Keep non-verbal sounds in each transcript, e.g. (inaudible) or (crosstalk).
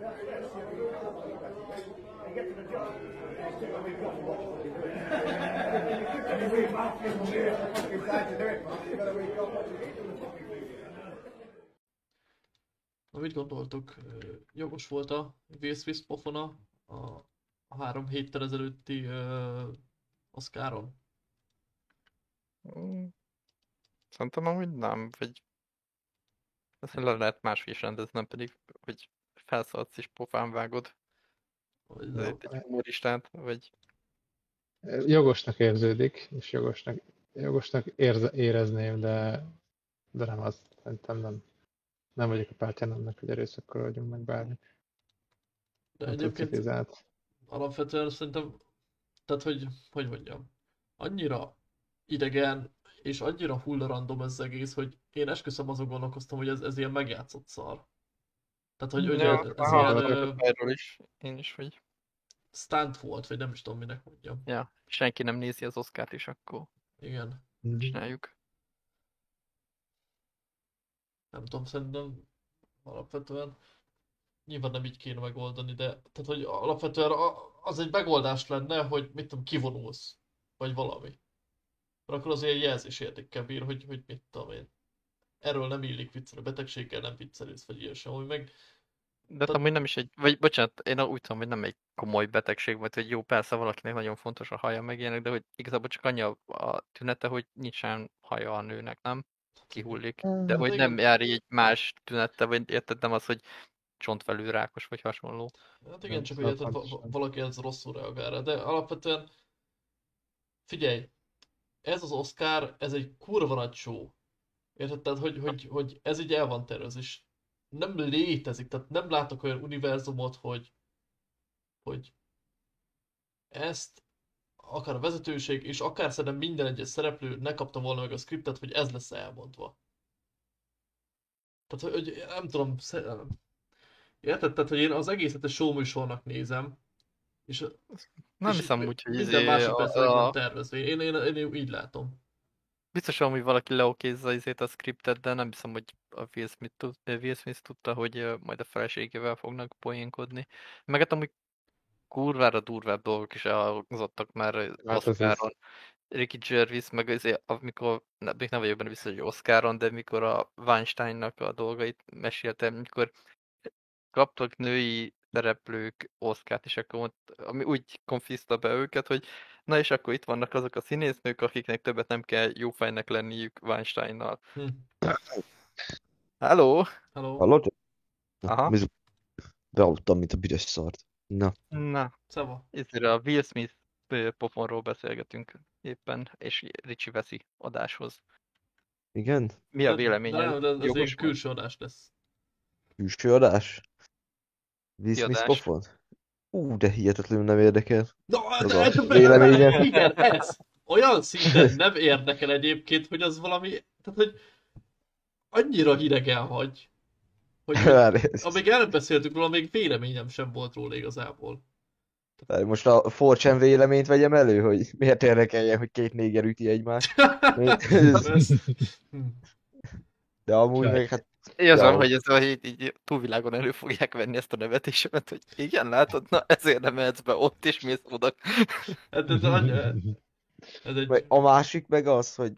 Na, mit gondoltok? Jogos volt a Will Smith pofona a, a három héttel ezelőtti uh, Oscaron? Mm. Szerintem amúgy nem, vagy ezt le lehet máshogy is rendezni, nem pedig, hogy felszaladsz és pofán vágod itt egy humoristát, vagy Jogosnak érződik, és jogosnak, jogosnak érze, érezném, de, de nem az. Szerintem nem. Nem vagyok a pártján annak, hogy erőszakkal vagyunk meg bármi. De Nem egyébként civilizált. alapvetően szerintem, tehát hogy, hogy mondjam, annyira idegen, és annyira hull random ez az egész, hogy én esküszöm azon gondolkoztam, hogy ez, ez ilyen megjátszott szar. Tehát, hogy ugye Ja, ez ilyen erről is, én is, hogy stunt volt, vagy nem is tudom minek mondjam. ja, senki nem nézi az Oscárt, és akkor Igen. csináljuk. Nem tudom, szerintem alapvetően nyilván nem így kéne megoldani, de tehát, hogy alapvetően az egy megoldás lenne, hogy mit tudom, kivonulsz, vagy valami. Mert akkor az ilyen jelzésértékkel bír, hogy, hogy mit tudom én. Erről nem illik viccelni, betegséggel nem viccelődsz, vagy ilyesmi, ami meg De hát amúgy nem is egy, vagy bocsánat, én úgy tudom, hogy nem egy komoly betegség volt, hogy jó, persze valakinek nagyon fontos a haja meg ilyenek, de hogy igazából csak annyi a, a tünete, hogy nincsen haja a nőnek, nem? Kihullik. De hogy nem jár így más tünete, vagy érted, nem az, hogy csontvelő rákos vagy hasonló. Hát igen, csak hogy valaki ez rosszul reagál rá, de alapvetően figyelj, ez az Oscar, ez egy kurva nagy show. Érted? Tehát, hogy, hogy, hogy ez így el van tervezve, és nem létezik, tehát nem látok olyan univerzumot, hogy, hogy ezt akár a vezetőség, és akár szerintem minden egyes szereplő ne kapta volna meg a skriptet, hogy ez lesz elmondva. Tehát, hogy, nem tudom, Érted? Tehát, hogy én az egészet egy show műsornak nézem, és, Nem és hiszem úgy, hogy minden izé másodpercre a, van a, tervezve. Én, én, én, én így látom. Biztos hogy valaki leokézza izét a scriptet, de nem hiszem, hogy a Will Smith, tud, Will Smith tudta, hogy ö, majd a feleségével fognak poénkodni. Meg hát amúgy kurvára durvább dolgok is elhangzottak már Hát hát. Oscaron. Ricky Gervais, meg azért, amikor, ne, még nem vagyok benne biztos, hogy Oscaron, de mikor a Weinsteinnak a dolgait meséltem, mikor kaptak női szereplők Oscárt, és akkor ott, ami úgy konfiszta be őket, hogy na és akkor itt vannak azok a színésznők, akiknek többet nem kell jó fejnek lenniük Weinsteinnal. Hm. Hello! Hello? Hallod? Aha. Bealudtam, mint a büdös szart. Na, Na, Szeva. ezért a Will Smith pofonról beszélgetünk éppen, és Ricsi veszi adáshoz. igen? Mi a véleményed? De, nem, de ez egy külső adás lesz. Külső adás? Will Smith adás? pofon? Ú, de hihetetlenül nem érdekel. Na, Az de a ez véleményem. (laughs) Igen, ez. Olyan szinten nem érdekel egyébként, hogy az valami, tehát hogy annyira hidegen hagy, hogy (laughs) amíg előbb beszéltük róla, még véleményem sem volt róla igazából. várj, Most a Fortune véleményt vegyem elő, hogy miért érdekeljen, hogy két néger üti egymást. (laughs) Hm. De amúgy Csaj. meg hát Érzem, hogy ez a hét így túlvilágon elő fogják venni ezt a nevetésemet, hogy igen, látod, na ezért nem mehetsz be ott, és mész oda. Hát ez, annyi, ez egy... A másik meg az, hogy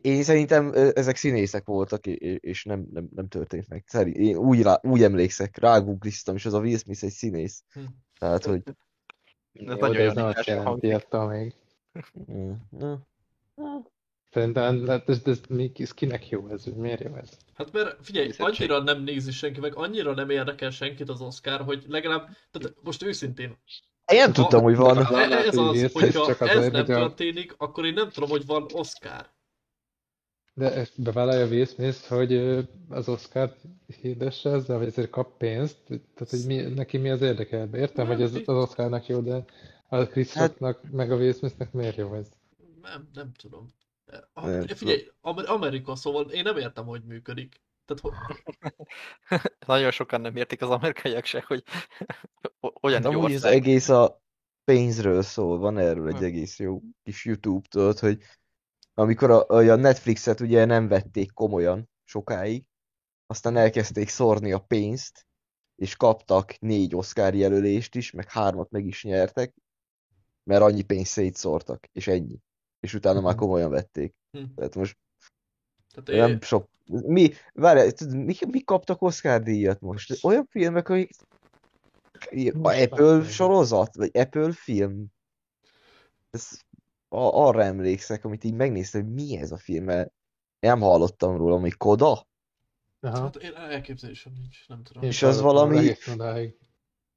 én, szerintem ezek színészek voltak, és nem, nem, nem történt meg. Szerint, én úgy, rá, úgy emlékszek, rágoogliztam, és az a Will Smith egy színész. Hm. Tehát, hogy... Ez Jó, nagyon ez nem azt jelenti még. mm, na, Szerintem hát ez, ez, ez kinek jó ez? Miért jó ez? Hát mert figyelj, Nézettség. annyira nem nézi senki, meg annyira nem érdekel senkit az Oscar, hogy legalább, tehát most őszintén, Én nem tudtam, hogy van. Ha- ez az, hogyha csak ez nem történik, akkor én nem tudom, hogy van Oscar. De ezt bevállalja Will Smith, hogy az Oscar hirdesse ezzel, vagy ezért kap pénzt? Tehát, hogy mi, neki mi az érdeke ebben? Értem, Nem, hogy ez mi- az Oscarnak jó, de a Chris Hát- meg a Will Smithnek miért jó ez? Nem, nem tudom. Nem figyelj, Amer- Amerika, szóval én nem értem, hogy működik. Tehát, hogy, (laughs) Nagyon sokan nem értik az amerikaiak se, hogy (laughs) ho- olyan De egy amúgy az egész a pénzről szól, van erről egy Hm. egész jó kis YouTube, tudod, hogy amikor a, a Netflixet ugye nem vették komolyan sokáig, aztán elkezdték szórni a pénzt, és kaptak négy Oscar jelölést is, meg hármat meg is nyertek, mert annyi pénzt szétszórtak, és ennyi. És utána már Mhm. komolyan vették. Hm. Tehát most Tehát nem sok... Mi, várj, tudod, mi, mi kaptak Oscar díjat most? Olyan filmek, amik... A Apple sorozat, vagy Apple film? Ez, a, arra emlékszek, amit így megnéztem, hogy mi ez a film, mert nem hallottam róla, hogy Koda? Aha. Hát én elképzelésem nincs, nem tudom. Én és az valami-.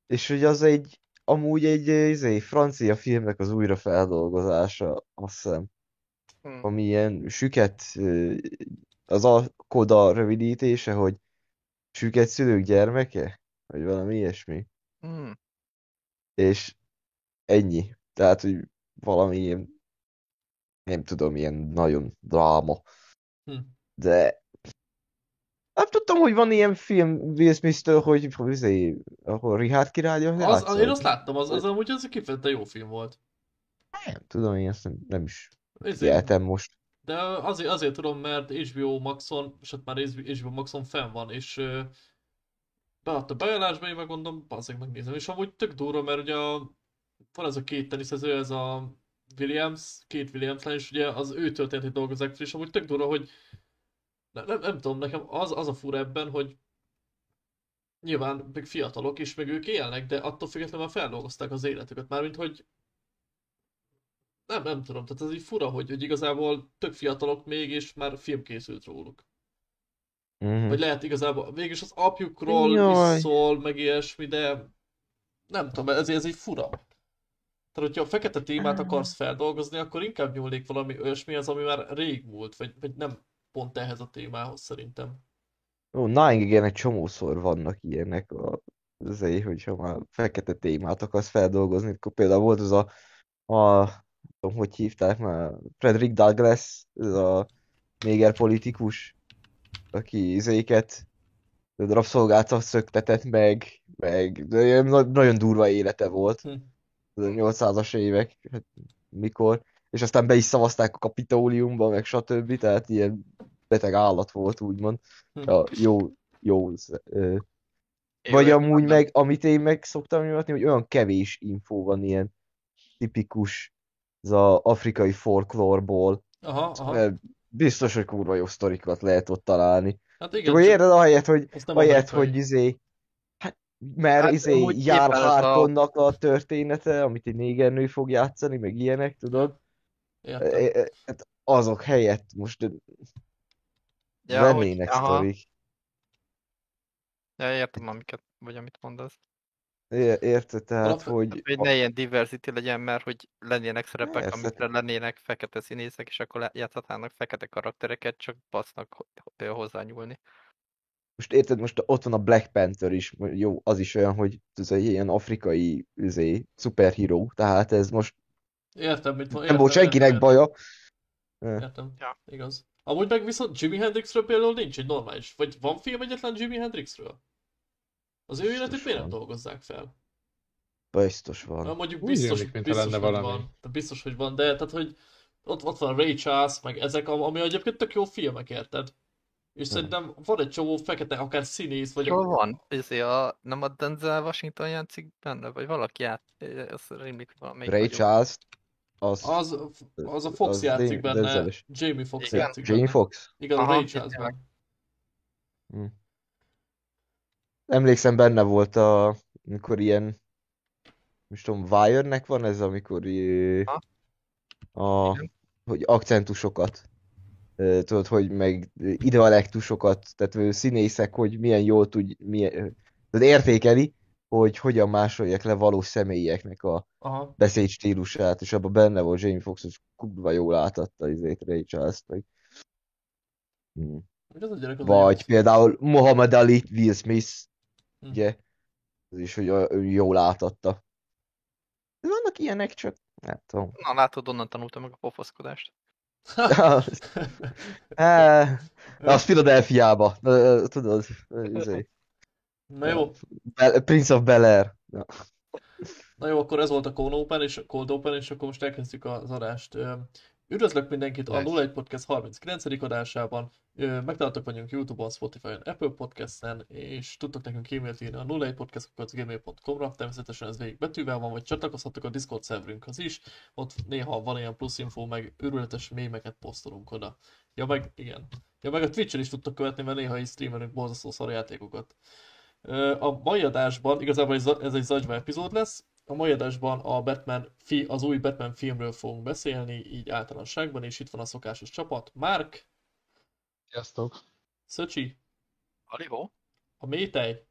És hogy az egy, amúgy egy izé, francia filmnek az újrafeldolgozása, azt hiszem, Hm. ami ilyen süket, ö, az a Koda rövidítése, hogy süket szülők gyermeke, vagy valami ilyesmi. Hm. És ennyi. Tehát, hogy valami ilyen, nem tudom, ilyen nagyon dráma. Hm. De nem tudtam, hogy van ilyen film Will Smith-től, hogy izé, ahol Richard király Az, játszott. az, én azt láttam, az, az amúgy az kifejezetten jó film volt. Nem tudom, én ezt nem, nem is Ezért, figyeltem most. de azért, azért tudom, mert HBO Maxon, és ott már HBO Maxon fenn van, és ö, beadta beajánlásba, én meg mondom, bazzeg megnézem. És amúgy tök durva, mert ugye a, van ez a két teniszező, ez a Williams, két Williams lány, és ugye az ő történetét dolgozzák fel, és amúgy tök durva, hogy nem, nem, nem tudom, nekem az, az a fura ebben, hogy nyilván még fiatalok, és meg ők élnek, de attól függetlenül már feldolgozták az életüket. Mármint, hogy nem, nem tudom, tehát ez így fura, hogy, hogy igazából tök fiatalok még, és már film készült róluk. Mhm. Vagy lehet igazából, mégis az apjukról Jaj. is szól, meg ilyesmi, de nem tudom, ez, ez így fura. Tehát, hogyha a fekete témát akarsz feldolgozni, akkor inkább nyúlnék valami olyasmihez, ami már rég volt, vagy, vagy nem pont ehhez a témához szerintem. Ó, Nine igen, egy csomószor vannak ilyenek, a, azért, hogyha már fekete témát akarsz feldolgozni, akkor például volt az a, a tudom, hogy hívták már, Frederick Douglass, ez a néger politikus, aki izéket, rabszolgácat szöktetett meg, meg de nagyon durva élete volt, Hm. az a 800-as évek, hát mikor, és aztán be is szavazták a kapitóliumba, meg stb. Tehát ilyen beteg állat volt, úgymond. Hm. A jó, jó, ö, vagy amúgy meg, amit én meg szoktam nyomatni, hogy olyan kevés infó van ilyen tipikus, az afrikai folklórból, Aha, aha. biztos, hogy kurva jó sztorikat lehet ott találni. Hát Csak igen, hogy csak érted, ahelyett, hogy, ahelyett, hogy izé, hát, mert Hát, izé jár a- a története, amit egy négernő fog játszani, meg ilyenek, tudod? Értem. Hát azok helyett most Ja, hogy- aha. sztorik. Ja, értem, amiket, vagy amit mondasz. É- Érted, tehát, Alap- hogy Hogy ne ilyen diversity legyen, mert hogy lennének szerepek, Persze. amikre lennének fekete színészek, és akkor játszhatnának fekete karaktereket, csak basznak ho- ho- hozzányúlni. most érted, most ott van a Black Panther is, jó, az is olyan, hogy ez egy ilyen afrikai üzé, szuperhíró, tehát ez most Értem, mit nem volt senkinek értem, baja. Értem. Ja. Igaz. Amúgy meg viszont Jimi Hendrixről például nincs egy normális. Vagy van film egyetlen Jimi Hendrixről? Az ő életét Biztos miért nem van. dolgozzák fel? Biztos Na, van. mondjuk Úgy biztos, mintha biztos, lenne hogy valami. van. Tehát biztos, hogy van, de tehát, hogy ott, ott van Ray Charles, meg ezek, am- ami egyébként tök jó filmek, érted? És Mhm. szerintem van egy csomó fekete, akár színész, vagy... Hol van? Ezé a, nem a Denzel Washington játszik benne, vagy valaki át, azt rémlik valamelyik Ray Charles, az, Az, az a Fox az játszik Dam- benne. Jamie Fox Igen. játszik Jamie benne. Fox. Igen, Ray Charles tényleg. benne. Emlékszem, benne volt a, amikor ilyen, most tudom, Wire-nek van ez, amikor Ha. a, Igen. hogy akcentusokat, tudod, hogy meg idealektusokat, tehát színészek, hogy milyen jól tud, milyen, tehát értékeli, hogy hogyan másolják le valós személyeknek a Aha. beszédstílusát, és abban benne volt Jamie Foxx, és kurva jól átadta izét Ray Charles-t, meg. Gyerek az Vagy például Muhammad Ali, Will Smith, Hm. ugye? Ez is, hogy ő jól átadta. De vannak ilyenek, csak nem tudom. Na látod, onnan tanultam meg a pofaszkodást. (laughs) (laughs) Eh, Az Philadelphiába, eh, tudod, izé. Na jó, Prince of Bel-Air. Ja. na jó, akkor ez volt a Cold Open, és, Cold Open, és akkor most elkezdjük az adást. Üdvözlök mindenkit a Nice. 01 Podcast 39. adásában. Megtaláltok vagyunk Youtube-on, Spotify-on, Apple Podcast-en, és tudtok nekünk e-mailt írni a 01 podcast.gmail.com-ra. Természetesen ez végig betűvel van, vagy csatlakozhatok a Discord szerverünkhöz is. Ott néha van ilyen plusz info, meg őrületes mémeket posztolunk oda. Ja, meg igen. Ja, meg a Twitch-en is tudtok követni, mert néha is streamelünk borzasztó szarjátékokat. Ö, A mai adásban, igazából ez, egy zagyva epizód lesz, a mai adásban a Batman, fi, az új Batman filmről fogunk beszélni, így általánosságban, és itt van a szokásos csapat. Márk, Sziasztok! Szöcsi, Alihó? a Métej,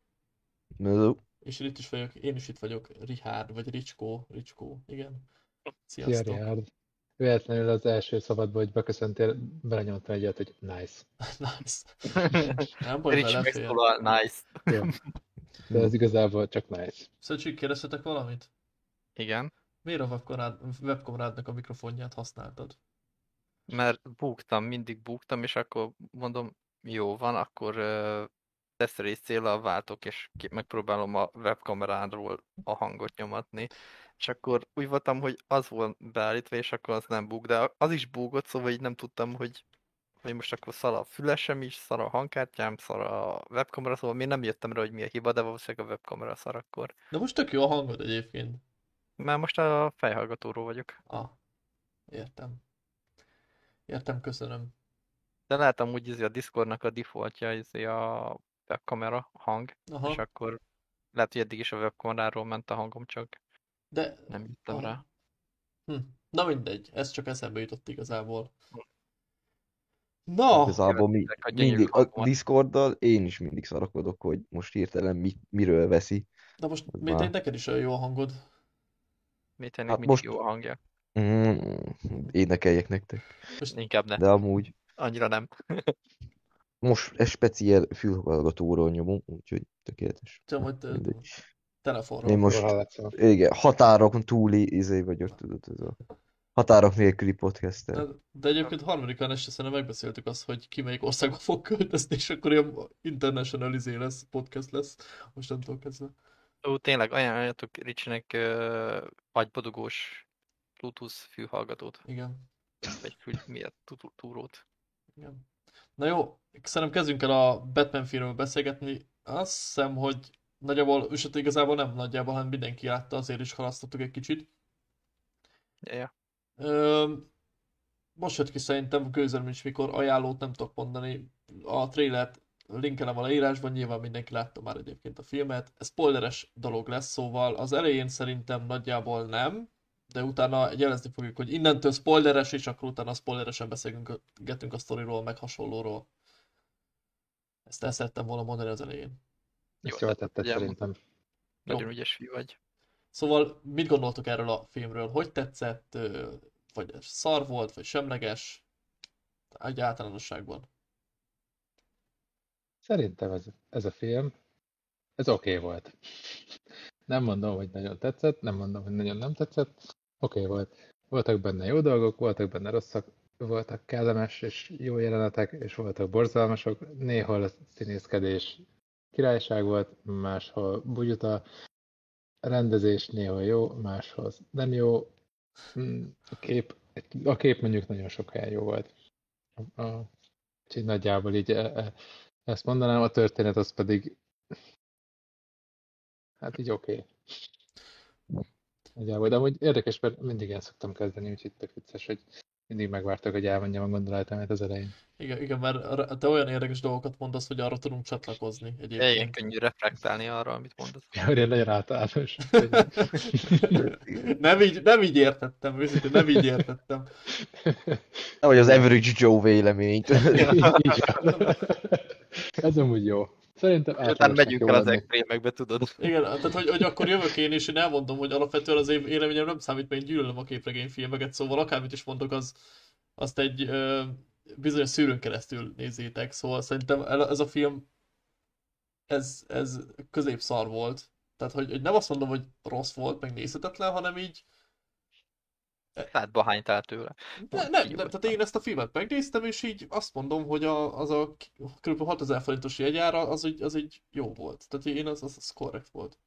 Hello. és itt is vagyok, én is itt vagyok, Richard, vagy Ricskó, Ricskó, igen. Szia, Sziasztok. Richard! Véletlenül az első szabadba, hogy beköszöntél, belenyomtam egyet, hogy nice. nice. Nem baj, belefér. megszólal, nice. Jó. De ez igazából csak nice. Szöcsi, kérdeztetek valamit? Igen, Miért a webkamrád, webkamrádnak a mikrofonját használtad? mert búgtam, mindig búgtam, és akkor mondom, jó van, akkor uh, tesztelés célra váltok, és megpróbálom a webkamerádról a hangot nyomatni. És akkor úgy voltam, hogy az volt beállítva, és akkor az nem búg, de az is búgott, szóval így nem tudtam, hogy, hogy most akkor szar a fülesem is, szar a hangkártyám, szar a webkamera, szóval még nem jöttem rá, hogy mi a hiba, de valószínűleg a webkamera szar akkor. De most tök jó a hangod egyébként. Már most a fejhallgatóról vagyok. Ah, értem. Értem, köszönöm. De lehet amúgy izé a Discordnak a defaultja izé a webkamera hang, Aha, és akkor lehet, hogy eddig is a webkameráról ment a hangom, csak de nem jöttem Aha. rá. Hm. Na mindegy, ez csak eszembe jutott igazából. Na, Igazából mi, mindig a. Discorddal én is mindig szarakodok, hogy most hirtelen mi, miről veszi. de most Ez miért már- neked is olyan jó a hangod? Mit tennék, Hát mindig most- jó a hangja. Mm, énekeljek nektek. Inkább ne. De amúgy Annyira nem. most egy speciál fülhallgatóról nyomom, úgyhogy tökéletes. Hogy te- Mindegy. Telefonról. Én most igen, határokon túli izé vagyok, tudod, ez a határok nélküli podcaster. De, de egyébként harmadikán este szerintem megbeszéltük azt, hogy ki melyik országba fog költözni, és akkor ilyen international izé lesz, podcast lesz, mostantól kezdve. Ó, tényleg ajánljatok Ricsinek uh, agybodogós Bluetooth fülhallgatót, Igen, vagy fül, miért tú- túrót. igen. Na jó, szerintem kezdjünk el a Batman filmről beszélgetni. Azt hiszem, hogy nagyjából, és hát igazából nem nagyjából, hanem mindenki látta, azért is halasztottuk egy kicsit. Ja. Ö, most jött ki szerintem gőzöm is, mikor ajánlót nem tudok mondani. A trailert linkelem a leírásban, nyilván mindenki látta már egyébként a filmet. Ez spoileres dolog lesz, szóval az elején szerintem nagyjából nem, de utána jelezni fogjuk, hogy innentől spoileres, és akkor utána spoileresen beszélgetünk a sztoriról, meg hasonlóról. Ezt el szerettem volna mondani az elején. Ezt Jó, jól tehát tetted szerintem. Nagyon ügyes fiú vagy. Szóval mit gondoltok erről a filmről? Hogy tetszett? Vagy szar volt, vagy semleges? Egy általánosságban. Szerintem ez, ez a film, ez oké okay volt. Nem mondom, hogy nagyon tetszett, nem mondom, hogy nagyon nem tetszett. Oké okay volt. Voltak benne jó dolgok, voltak benne rosszak, voltak kellemes és jó jelenetek, és voltak borzalmasok. Néhol a színészkedés királyság volt, máshol bugyuta. Rendezés néhol jó, máshol nem jó. Mm, A kép, a kép mondjuk nagyon sok helyen jó volt. A, a, úgyhogy nagyjából így e, e, ezt mondanám, a történet az pedig hát így oké. Okay. Nagyjából, de amúgy érdekes, mert mindig ilyen szoktam kezdeni, úgyhogy tök vicces, hogy mindig megvártak, hogy elmondjam a gondolatomat az elején. Igen, igen, mert te olyan érdekes dolgokat mondasz, hogy arra tudunk csatlakozni Ilyen egyébként. könnyű reflektálni arra, amit mondasz. Ja, hogy ilyen nagyon általános. nem, így, nem így értettem, őszintén nem így értettem. Vagy az Average Joe véleményt. (laughs) Ez amúgy jó. Szerintem Utána megyünk el az lenni. extrémekbe, tudod. Igen, tehát hogy, hogy akkor jövök én, és én elmondom, hogy alapvetően az én véleményem nem számít, mert én gyűlölöm a képregényfilmeket, szóval akármit is mondok, az, azt egy ö, bizonyos szűrőn keresztül nézzétek, szóval szerintem ez a film, ez, ez középszar volt. Tehát, hogy, hogy nem azt mondom, hogy rossz volt, meg nézhetetlen, hanem így, Hát bahányt áll tőle. Ne, nem, nem, tehát én ezt a filmet megnéztem, és így azt mondom, hogy a, az a kb. 6000 forintos jegyára az egy, az egy jó volt. Tehát én az, az, az korrekt volt.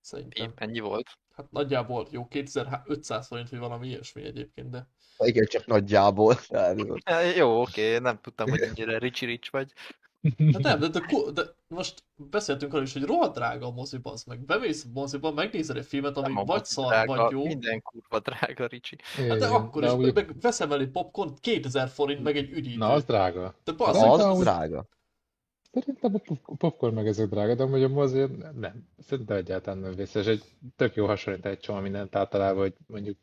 Szerintem. Ennyi volt. Hát nagyjából jó, 2500 forint, vagy valami ilyesmi egyébként, de... Igen, csak nagyjából. (laughs) Jó, oké, nem tudtam, hogy ennyire ricsi rics vagy. Hát nem, de, de, de most beszéltünk arról is, hogy rohadt drága a moziba, az meg bemész a moziba, megnézel egy filmet, ami Nem vagy szar, drága, vagy jó, Minden kurva drága, Ricsi. hát de akkor de is, amúgy- meg veszem el egy popcorn 2000 forint, meg egy üdítő. Na, az drága. De Az az- az drága. Szerintem a pop- popcorn meg ezek drága, de amúgy a mozi nem. Szerintem egyáltalán nem vészes. Egy tök jó hasonlít egy csomó mindent általában, hogy mondjuk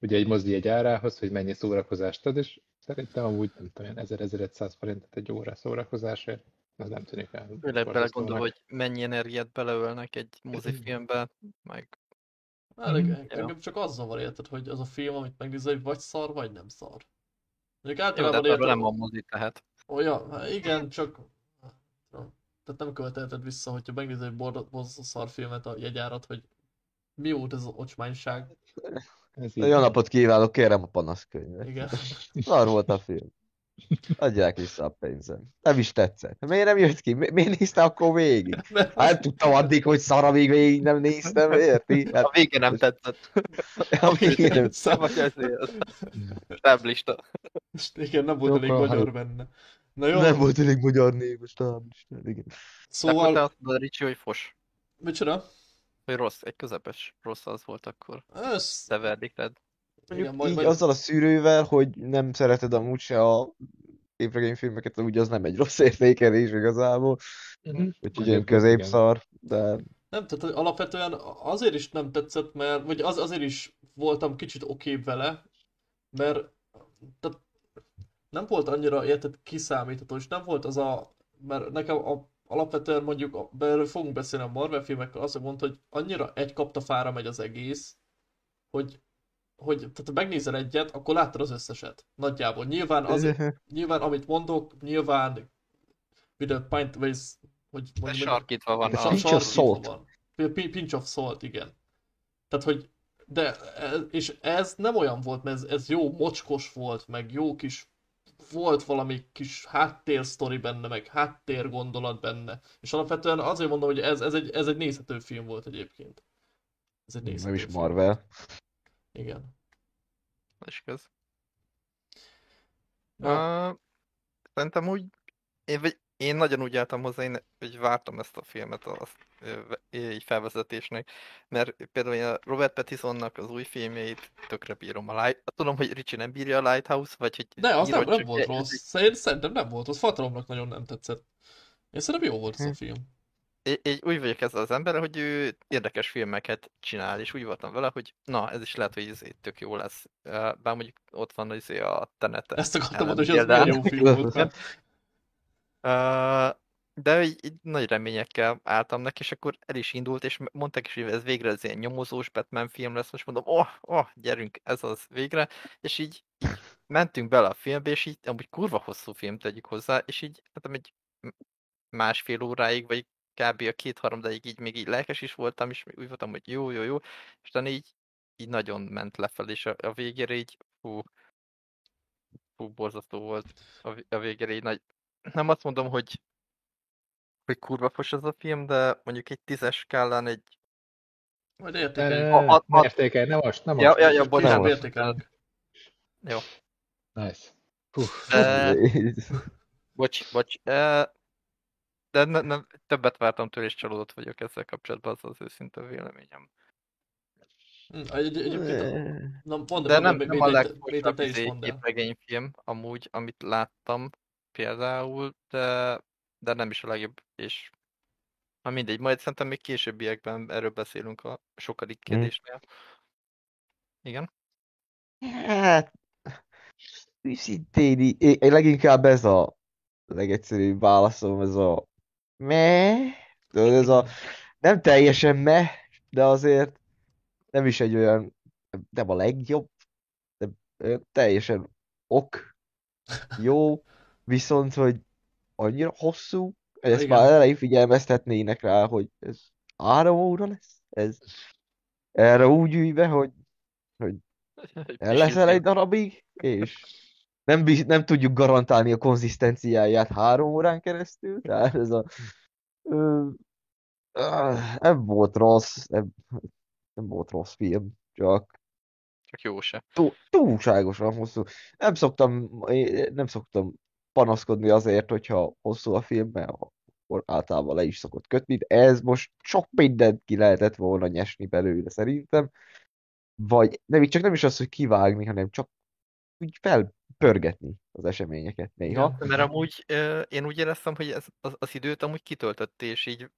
ugye egy mozi egy árához, hogy mennyi szórakozást ad, és szerintem amúgy nem tudom, olyan 1000-1100 forintot egy óra szórakozásért. Az nem tűnik el. Főleg belegondolva, hogy mennyi energiát beleölnek egy mozifilmbe, meg Hát, Mhm. engem csak az zavar, érted, hogy az a film, amit megnézel, hogy vagy szar, vagy nem szar. Mondjuk jó, de általában arról érted, nem a mozi tehát. olyan, hát igen, csak tehát nem követelted vissza, hogyha megnézel egy borzasztó szar filmet a jegyárat, hogy mi volt ez az ocsmányság. Ez így Jó napot kívánok, kérem a panaszkönyvet. Igen. Szar volt a film. Adják vissza a pénzem. Nem is tetszett. Miért nem jött ki? Mi- Miért nézte akkor végig? Hát nem tudtam addig, hogy szar, amíg végig nem néztem, érti? A Hát, vége nem tetszett. a végén nem (laughs) ezért az táblista. Igen, nem volt elég magyar benne. Na jó, Nem volt elég magyar név, most nem is. Igen. Szóval... Akkor te azt mondod, Ricsi, hogy fos. micsoda? Hogy rossz, egy közepes rossz az volt akkor. Ez, Te verdikted. igen, Mondjuk majd, így majd, azzal a szűrővel, hogy nem szereted amúgy se a képregényfilmeket, úgy az nem egy rossz értékelés igazából. Mhm. Úgyhogy ilyen középszar, de nem, tehát alapvetően azért is nem tetszett, mert, vagy az, azért is voltam kicsit okébb vele, mert tehát nem volt annyira, érted, kiszámítható, és nem volt az a, mert nekem a, alapvetően mondjuk, a- erről fogunk beszélni a Marvel filmekkel, azt mondta, hogy annyira egy kaptafára megy az egész, hogy, hogy tehát ha megnézel egyet, akkor láttad az összeset. Nagyjából. Nyilván, az, (laughs) nyilván amit mondok, nyilván with a pint, ez- hogy hogy- sarkítva van. A... pinch of salt. van. Pinch of salt, igen. Tehát, hogy de, és ez nem olyan volt, mert ez, ez jó mocskos volt, meg jó kis volt valami kis háttérsztori benne, meg háttér gondolat benne. És alapvetően azért mondom, hogy ez, ez, egy, ez egy nézhető film volt egyébként. Ez egy nézhető nem is film. Marvel. Igen. Is igaz. Na, Uh, szerintem úgy, én, vagy, én nagyon úgy álltam hozzá, én, hogy vártam ezt a filmet az, így felvezetésnek, mert például én a Robert Pattinsonnak az új filmjeit tökre bírom. A Light, tudom, hogy Ricsi nem bírja a Lighthouse, vagy hogy de az nem, nem volt rossz. Szerint, szerintem nem volt rossz. Fatalomnak nagyon nem tetszett. Én szerintem jó volt ez a Hm. film. Én, én úgy vagyok ezzel az emberrel, hogy ő érdekes filmeket csinál, és úgy voltam vele, hogy na, ez is lehet, hogy ez tök jó lesz. Bár mondjuk ott van izé a Tenet. Ezt akartam mondani, hogy ez milyen jó film volt. De így, nagy reményekkel álltam neki, és akkor el is indult, és mondták is, hogy ez végre ez ilyen nyomozós Batman film lesz, most mondom, oh, oh, gyerünk, ez az végre, és így, mentünk bele a filmbe, és így amúgy kurva hosszú film tegyük hozzá, és így hát egy másfél óráig, vagy kb. a két-harmadaig így még így lelkes is voltam, és úgy voltam, hogy jó, jó, jó, és utána így, így nagyon ment lefelé, és a, a végére így, hú, hú, borzasztó volt. A, a végére így nagy, nem azt mondom, hogy hogy kurva fos ez a film, de mondjuk egy tízes skálán egy... Majd értékeljük. A- a- a- Értékelj, nem most, nem Ja, most. ja, ja, Később bocsánat. értékeljük. Nice. Hú, De, bocs, bocs. eh, De ne, nem, többet vártam tőle, és csalódott vagyok ezzel kapcsolatban, az az őszinte véleményem. Hm, Egy, egyébként, na mondd, De nem, nem a legfontosabb képregényfilm, amúgy, amit láttam például, de, de nem is a legjobb, és na mindegy, majd szerintem még későbbiekben erről beszélünk a sokadik Hm. kérdésnél. Igen? Hát, őszintén, leginkább ez a legegyszerűbb válaszom, ez a meh, tudod, ez a nem teljesen meh, de azért nem is egy olyan, nem a legjobb, de teljesen ok, jó, viszont, hogy annyira hosszú, hogy ezt Igen. már elején figyelmeztetnének rá, hogy ez három óra lesz, ez erre úgy ülj be, hogy (laughs) el leszel egy darabig, és nem, biz- nem tudjuk garantálni a konzisztenciáját három órán keresztül, tehát ez a... Ö, Nem volt rossz, nem, nem volt rossz film, csak Csak jó se. túl, túlságosan hosszú. Nem szoktam, nem szoktam panaszkodni azért, hogyha hosszú a film, mert akkor általában le is szokott kötni, de ez most sok mindent ki lehetett volna nyesni belőle szerintem. Vagy nem, csak nem is az, hogy kivágni, hanem csak úgy felpörgetni az eseményeket néha. Igen. Mert amúgy én úgy éreztem, hogy ez, az, az időt amúgy kitöltötte, és így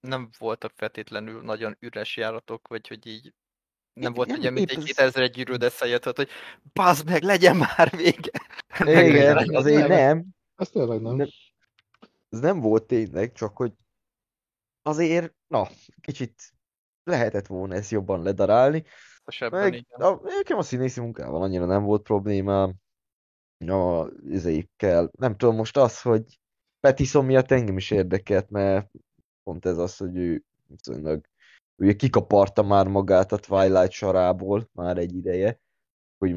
nem voltak feltétlenül nagyon üres járatok, vagy hogy így nem volt Igen, ugye, mint épp egy ez- 2001 gyűrűd összejött, hogy bazd meg, legyen már vége! Igen, azért nem. nem, Az tényleg nem. Nem. ez nem volt tényleg, csak hogy azért, na, kicsit lehetett volna ezt jobban ledarálni. Meg igen. a, nekem a színészi munkával annyira nem volt problémám. A izékkel. Nem tudom, most az, hogy Petison miatt engem is érdekelt, mert pont ez az, hogy ő viszonylag ugye kikaparta már magát a Twilight sarából már egy ideje, hogy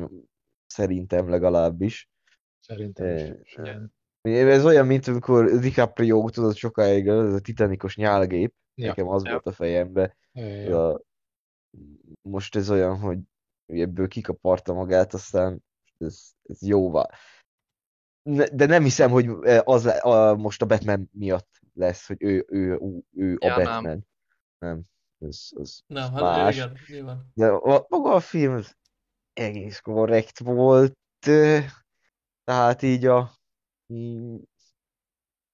szerintem legalábbis. Szerintem is. Simán. Ez olyan, mint amikor DiCaprio tudod sokáig, ez a titanikos nyálgép, Ja. nekem az Ja. volt a fejembe. Ja. A, most ez olyan, hogy ebből kikaparta magát, aztán ez, ez jóvá. De nem hiszem, hogy az le- a, most a Batman miatt lesz, hogy ő, ő, ő, ő a Ja, nem. Batman. Nem. Ez, az Nem, hát más. igen, nyilván. De a, maga a film az egész korrekt volt, tehát így a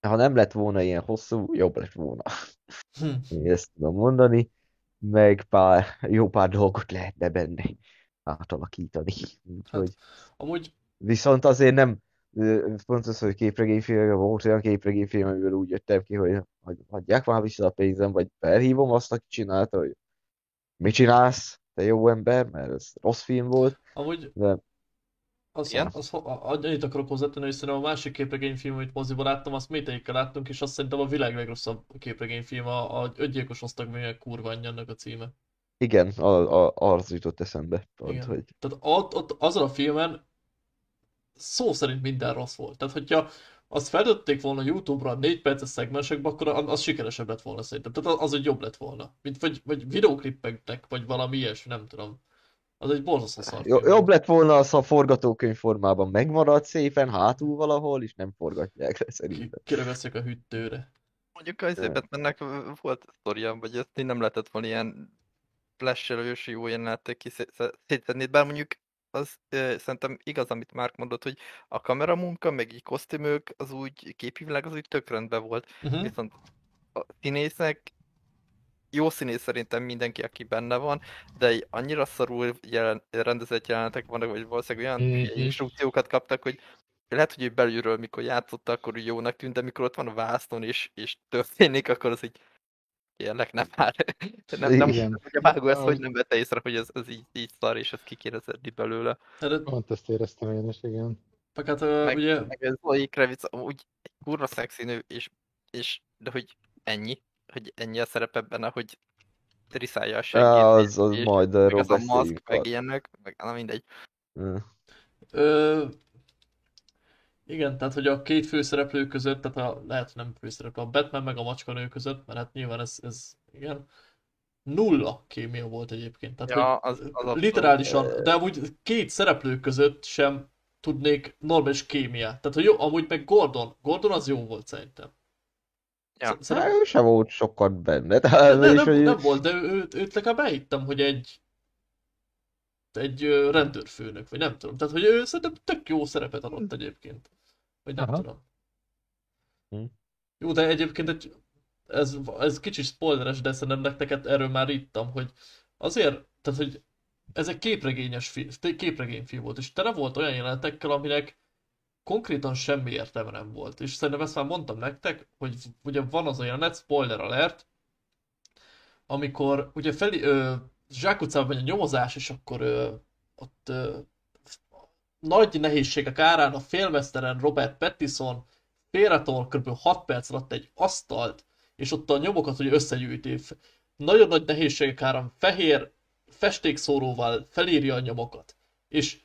ha nem lett volna ilyen hosszú, jobb lett volna. Hm. Ezt tudom mondani, meg pár, jó pár dolgot lehetne benne átalakítani. Úgyhogy, Amúgy viszont azért nem, fontos, hogy képregényfilm, volt olyan képregényfilm, amiből úgy jöttem ki, hogy hagyják már vissza a pénzem, vagy felhívom azt, aki csinálta, hogy mit csinálsz, te jó ember, mert ez rossz film volt, Amúgy de az, Igen? az, az, annyit akarok hozzátenni, hogy szerintem a másik képregényfilm, amit moziban láttam, azt méteikkel láttunk, és azt szerintem a világ legrosszabb képregényfilm, a, a ötgyilkos osztag milyen kurva annak a címe. igen, a, a, az jutott eszembe, pont, Igen. hogy Tehát ott, ott azon a filmen szó szerint minden rossz volt. Tehát, hogyha azt feltették volna YouTube-ra négy perces szegmensekbe, akkor az, sikeresebb lett volna szerintem. Tehát az egy jobb lett volna. Mint vagy, vagy videóklippeknek, vagy valami ilyesmi, nem tudom. Az egy borzasztó szar film. Jobb lett volna az, ha a forgatókönyv formában megmarad szépen hátul valahol, és nem forgatják le szerintem. Kiröveszek a hűtőre. Mondjuk az Ja. Batmannek volt sztoria, vagy ezt nem lehetett volna ilyen flashelős jó jelenetek ki szétszedni, bár mondjuk az ö, szerintem igaz, amit Márk mondott, hogy a kameramunka, meg így kosztümök, az úgy, képivilág az úgy tök rendben volt, Uh-huh. viszont a színészek, jó színész szerintem mindenki, aki benne van, de így annyira szarul jelen, rendezett jelenetek vannak, vagy valószínűleg olyan Mhm. mm-hmm. instrukciókat kaptak, hogy lehet, hogy ő belülről, mikor játszotta, akkor úgy jónak tűnt, de mikor ott van a vászton és, és történik, akkor az így kérlek, nem (laughs) már. Nem, nem Igen. (laughs) hogy a vágó ezt Az- hogy nem vette észre, hogy ez, ez így, így szar, és ezt ki kéne szedni belőle. De, Pont ezt éreztem én is, igen. meg hát ö, Meg, ugye, meg ez Zoe Kravitz úgy egy kurva szexi nő, és, és de hogy ennyi, hogy ennyi a szerepe benne, hogy riszálja a seggét, az, az és majd meg a maszk, meg ilyenek, meg na mindegy. Ö, Ö, igen, tehát hogy a két főszereplő között, tehát a, lehet hogy nem főszereplő, a Batman meg a macskanő között, mert hát nyilván ez, ez igen, nulla kémia volt egyébként. Tehát, Ja, az- az literálisan, de amúgy két szereplő között sem tudnék normális kémiát. Tehát, hogy jó, amúgy meg Gordon, Gordon az jó volt szerintem. Ja. Sz- Szerintem, ő sem volt sokat benne. de, Tehát, de, és, nem, hogy nem volt, de ő- őt, őt legalább elhittem, hogy egy egy rendőrfőnök, vagy nem tudom. Tehát, hogy ő szerintem tök jó szerepet adott egyébként. Vagy nem Aha. tudom. Hm. Jó, de egyébként egy, ez, ez kicsit spoileres, de szerintem nektek erről már ittam, hogy azért, tehát, hogy ez egy képregényes film, képregényfilm volt, és tele volt olyan jelenetekkel, aminek konkrétan semmi értelme nem volt. És szerintem ezt már mondtam nektek, hogy ugye van az a jelenet, spoiler alert, amikor ugye felé, ö, zsákutcában megy a nyomozás, és akkor ö, ott ö, nagy nehézségek árán a félmeszteren Robert Pattinson félretol kb. 6 perc alatt egy asztalt, és ott a nyomokat ugye összegyűjti. Nagyon nagy nehézségek árán fehér festékszóróval felírja a nyomokat. És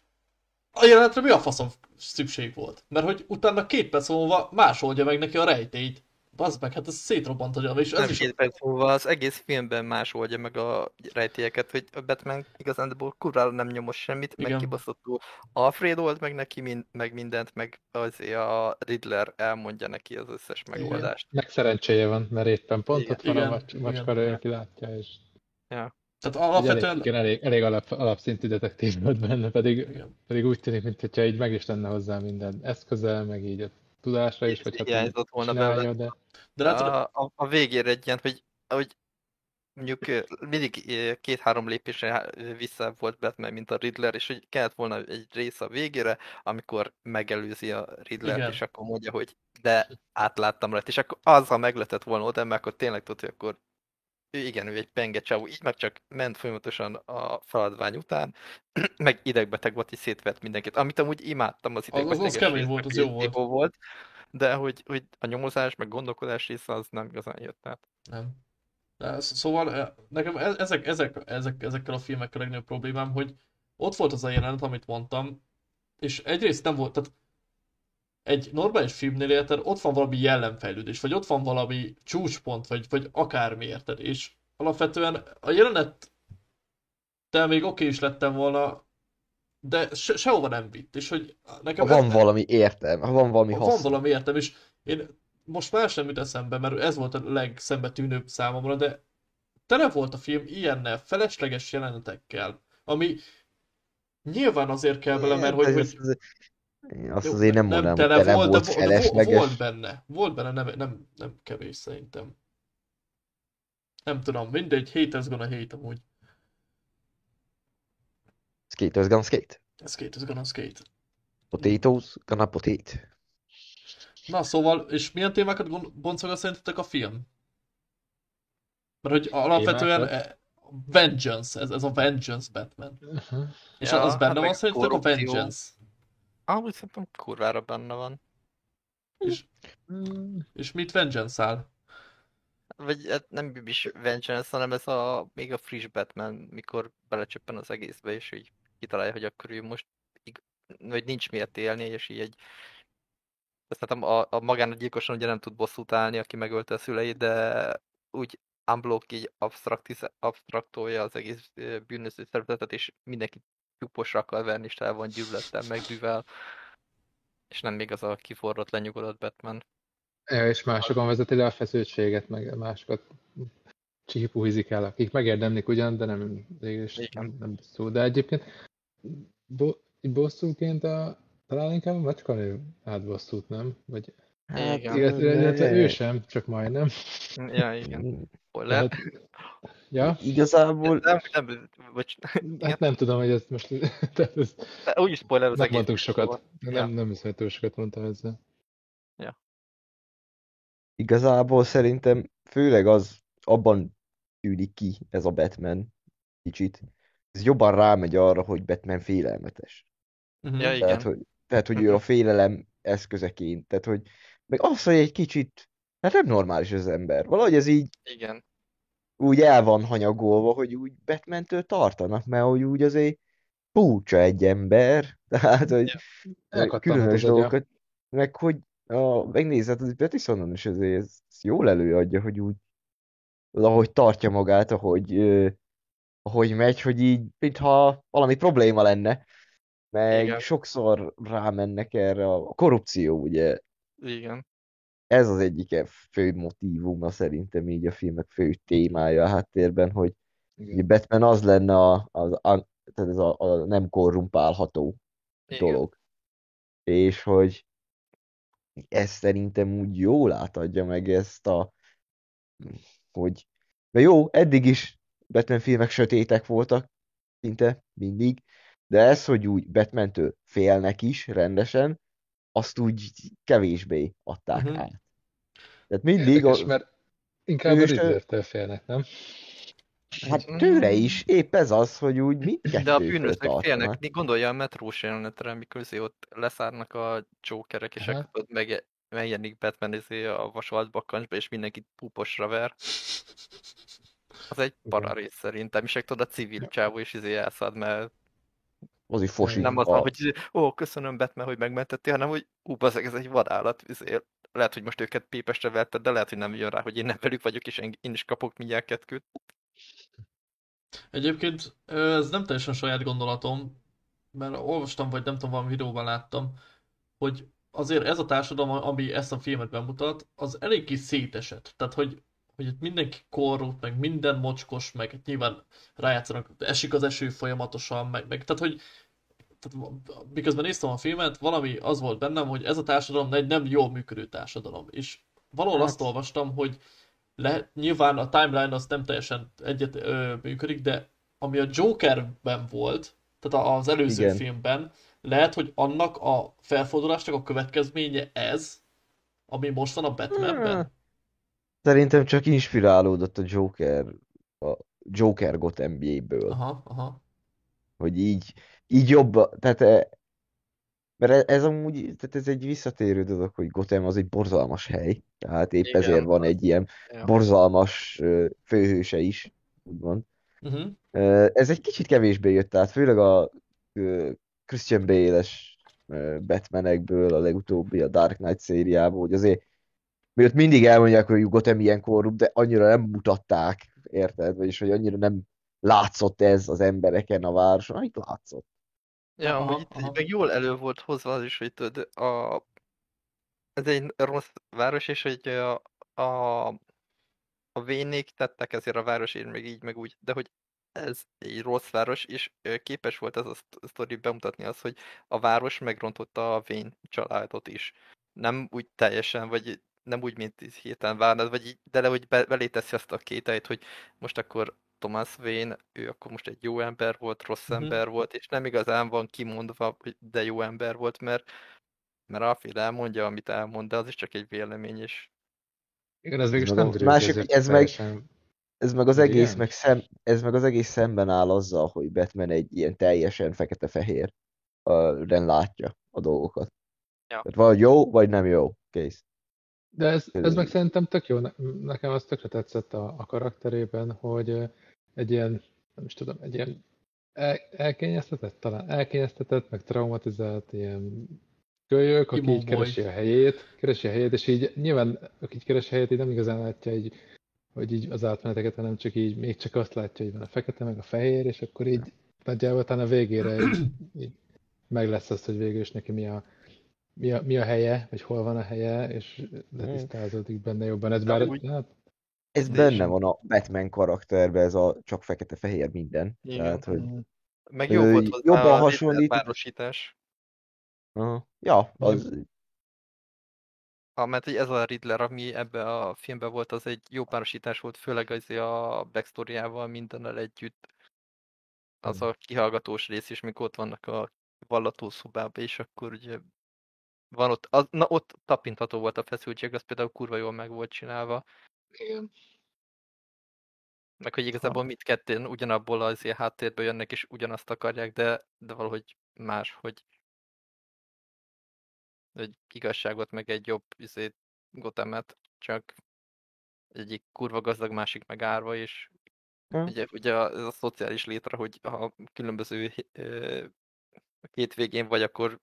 a jelenetre mi a faszom szükség volt? Mert hogy utána két perc múlva más oldja meg neki a rejtélyt. bazd meg, hát ez szétrobbant a és ez Nem is... két perc múlva az egész filmben más oldja meg a rejtélyeket, hogy a Batman igazándiból kurvára nem nyomos semmit, Igen. meg kibaszottul Alfred old meg neki, min- meg mindent, meg azért a Riddler elmondja neki az összes megoldást. Meg szerencséje van, mert éppen pont Igen. ott van Igen, a macs- igen. macskara, aki látja, és Tehát egy elég, alapvetően... igen, elég, elég alap, alapszintű detektív volt (laughs) benne, pedig, Igen. pedig úgy tűnik, mintha így meg is lenne hozzá minden eszköze, meg így a tudásra is, hogy hát volna csinálja, belőle. de De látod, a, a, a végére egy ilyen, hogy, hogy mondjuk mindig két-három lépésre vissza volt Batman, mint a Riddler, és hogy kellett volna egy rész a végére, amikor megelőzi a Riddler, Igen. és akkor mondja, hogy de átláttam rá, és akkor azzal meg lehetett volna oda, mert akkor tényleg tudja, hogy akkor ő igen, ő egy penge csávó, így meg csak ment folyamatosan a feladvány után, (clears throat) meg idegbeteg volt, és szétvert mindenkit. Amit amúgy imádtam az Az- az idegbeteges kemény volt, az jó jó volt. De hogy, hogy a nyomozás, meg gondolkodás része az nem igazán jött át. Nem. De, sz- szóval eh, nekem e- ezek, ezek, ezek, ezekkel a filmekkel a legnagyobb problémám, hogy ott volt az a jelenet, amit mondtam, és egyrészt nem volt, tehát egy normális filmnél érted, ott van valami jellemfejlődés, vagy ott van valami csúcspont, vagy, vagy akármi érted, és alapvetően a jelenet de még oké is lettem volna, de se, sehova nem vitt, és hogy nekem Ha van ez- valami értelme, ha van valami van haszna. valami értem, és én most más nem jut eszembe, mert ez volt a legszembetűnőbb számomra, de tele volt a film ilyennel, felesleges jelenetekkel, ami nyilván azért kell bele, mert hogy, Ez- hogy ez- ez- Azt jó, azért nem mondanám, hogy tele volt de, felesleges. volt benne, volt benne, nem, nem, nem kevés szerintem. Nem tudom, mindegy, haters gonna hate amúgy. Skaters gonna skate. Skate is gonna skate. Potatoes gonna potate. Na szóval, és milyen témákat boncolgat szerintetek a film? Mert hogy alapvetően Témákat? eh, Vengeance, ez, ez a Vengeance Batman. uh-huh. És Ja, az hát benne van meg szerintetek a. Vengeance? Amúgy szerintem kurvára benne van. És, és mit Vengeance áll? Vagy hát nem is Vengeance, hanem ez a még a friss Batman, mikor belecsöppen az egészbe, és így kitalálja, hogy akkor ő most ig- vagy nincs miért élni, és így egy Szerintem a, a magán a gyilkoson ugye nem tud bosszút állni, aki megölte a szüleit, de úgy unblock így abstrakt, abstraktolja az egész bűnöző szervezetet, és mindenki tyúposra akar verni, és el van gyűlölettel, megbűvel. És nem még az a kiforrott, lenyugodott Batman. Ja, és másokon vezeti le a feszültséget, meg másokat csípuhizik el, akik megérdemlik ugyan, de nem, végülis nem, nem szó. De egyébként bo, bosszúként a, talán inkább a macskanő állt bosszút, nem? Vagy Igen. illetve, illetve ő sem, csak majdnem. Ja, igen. Spoiler. Tehát, ja, Igazából Nem, nem, bocs, hát nem tudom, hogy ez most... (laughs) Tehát ez, úgyis spoiler az nem mondtunk sokat. szóval. Nem, Ja. nem hiszem, hogy túl sokat mondtam ezzel. Igazából szerintem főleg az abban tűnik ki ez a Batman kicsit. Ez jobban rámegy arra, hogy Batman félelmetes. Uh-huh. Ja, igen. Tehát, hogy, tehát, hogy ő a félelem eszközeként. Tehát, hogy meg az, hogy egy kicsit, hát nem normális az ember. Valahogy ez így Igen. úgy el van hanyagolva, hogy úgy Batman-től tartanak, mert hogy úgy azért furcsa egy ember, (laughs) tehát, hogy Elkattanhat különös dolgokat, meg hogy a, megnézed, az Pattisonon is azért ez, ez jól előadja, hogy úgy ahogy tartja magát, ahogy, ö, ahogy megy, hogy így, mintha valami probléma lenne, meg Igen. sokszor rámennek erre a korrupció, ugye, Igen. ez az egyik fő motívuma szerintem így a filmek fő témája a háttérben, hogy Igen. Batman az lenne a, az, a, tehát ez a, a nem korrumpálható Igen. dolog. És hogy ez szerintem úgy jól átadja meg ezt a, hogy mert jó, eddig is Batman filmek sötétek voltak, szinte mindig, de ez, hogy úgy Batmantől félnek is rendesen, azt úgy kevésbé adták Mhm. át. Tehát mindig, Érdekes, a, mert inkább ő a is- Riddlertől félnek, nem? hát tőle is, épp ez az, hogy úgy De a bűnözők félnek, gondolja a metrós jelenetre, amikor azért ott leszárnak a csókerek, és akkor ott meg, megjelenik Batman izé a vasalt bakkancsba, és mindenkit púposra ver. Az egy Igen. para rész szerintem, és akkor a civil csávó is izé elszad, mert Az így fosi. nem az a- hogy izé, ó, köszönöm Batman, hogy megmentettél, hanem hogy ú, bazeg, ez egy vadállat, izé, lehet, hogy most őket pépestre vetted, de lehet, hogy nem jön rá, hogy én nem velük vagyok, és én én is kapok mindjárt kettőt. Egyébként ez nem teljesen saját gondolatom, mert olvastam, vagy nem tudom, valami videóban láttam, hogy azért ez a társadalom, ami ezt a filmet bemutat, az eléggé szétesett. Tehát, hogy, hogy itt mindenki korrupt, meg minden mocskos, meg nyilván rájátszanak, esik az eső folyamatosan, meg, meg tehát, hogy tehát, miközben néztem a filmet, valami az volt bennem, hogy ez a társadalom egy nem jól működő társadalom. És valahol Hát- azt olvastam, hogy le, nyilván a timeline az nem teljesen egyet ö, működik, de ami a Jokerben volt, tehát az előző Igen. filmben, lehet, hogy annak a felfordulásnak a következménye ez, ami most van a Batmanben. Szerintem csak inspirálódott a Joker, a Joker got NBA-ből. Aha, aha. hogy így, így jobb, tehát eh, mert e- ez amúgy, tehát ez egy visszatérő dolog, hogy Gotham az egy borzalmas hely, tehát épp Igen, ezért van egy ilyen Ja. borzalmas főhőse is, úgymond. Uh-huh. Ez egy kicsit kevésbé jött át, főleg a Christian Bale-es Batmanekből, a legutóbbi a Dark Knight szériából, hogy azért miért mindig elmondják, hogy Gotham ilyen korrupt, de annyira nem mutatták, érted? Vagyis, hogy annyira nem látszott ez az embereken a városon, amit látszott. Ja, Aha, amúgy itt aha. meg jól elő volt hozva az is, hogy tudod, a... ez egy rossz város, és hogy a, a, a vénék tettek ezért a városért, meg így, meg úgy, de hogy ez egy rossz város, és képes volt ez a szt- sztori bemutatni azt, hogy a város megrontotta a Vén családot is. Nem úgy teljesen, vagy nem úgy, mint hirtelen várnád, vagy így, de le, hogy be, belé teszi azt a kételyt, hogy most akkor Thomas Wayne, ő akkor most egy jó ember volt, rossz Mhm. ember volt, és nem igazán van kimondva, hogy de jó ember volt, mert mert Alfred elmondja, amit elmond, de az is csak egy vélemény, és Igen, ez végül nem másik, ezért ez meg- Ez meg az egész, ilyen? meg szem, ez meg az egész szemben áll azzal, hogy Batman egy ilyen teljesen fekete-fehér uh, ren látja a dolgokat. Ja. Tehát vagy jó, vagy nem jó. Kész. De ez, ez meg szerintem tök jó. Ne- Nekem az tökre tetszett a, a karakterében, hogy egy ilyen, nem is tudom, egy ilyen el, elkényeztetett, talán elkényeztetett, meg traumatizált ilyen kölyök, aki így keresi a helyét, keresi a helyét, és így nyilván, aki így keresi a helyét, így nem igazán látja így, hogy így az átmeneteket, hanem csak így, még csak azt látja, hogy van a fekete, meg a fehér, és akkor így nagyjából talán a végére így, így meg lesz az, hogy végül is neki mi a, mi a, mi a helye, vagy hol van a helye, és letisztázódik benne jobban. Ez bár, hát, Ez De benne van a Batman karakterben, ez a csak fekete-fehér minden. Igen. Tehát, hogy meg jó volt hozzá jobban a hasonlít- városítás. aha, ja, az, A, mert hogy ez a Riddler, ami ebbe a filmben volt, az egy jó párosítás volt, főleg az a backstoryával mindennel együtt. Az a kihallgatós rész is, mikor ott vannak a vallatószobában, és akkor ugye van ott, az, na ott tapintható volt a feszültség, az például kurva jól meg volt csinálva. Igen. Meg hogy igazából mindketten ugyanabból az ilyen háttérből jönnek, és ugyanazt akarják, de, de valahogy más, hogy egy igazságot, meg egy jobb izét, Gotemet, csak egyik kurva gazdag, másik meg árva, és ugye, ugye a, ez a szociális létre, hogy ha különböző ö, két végén vagy, akkor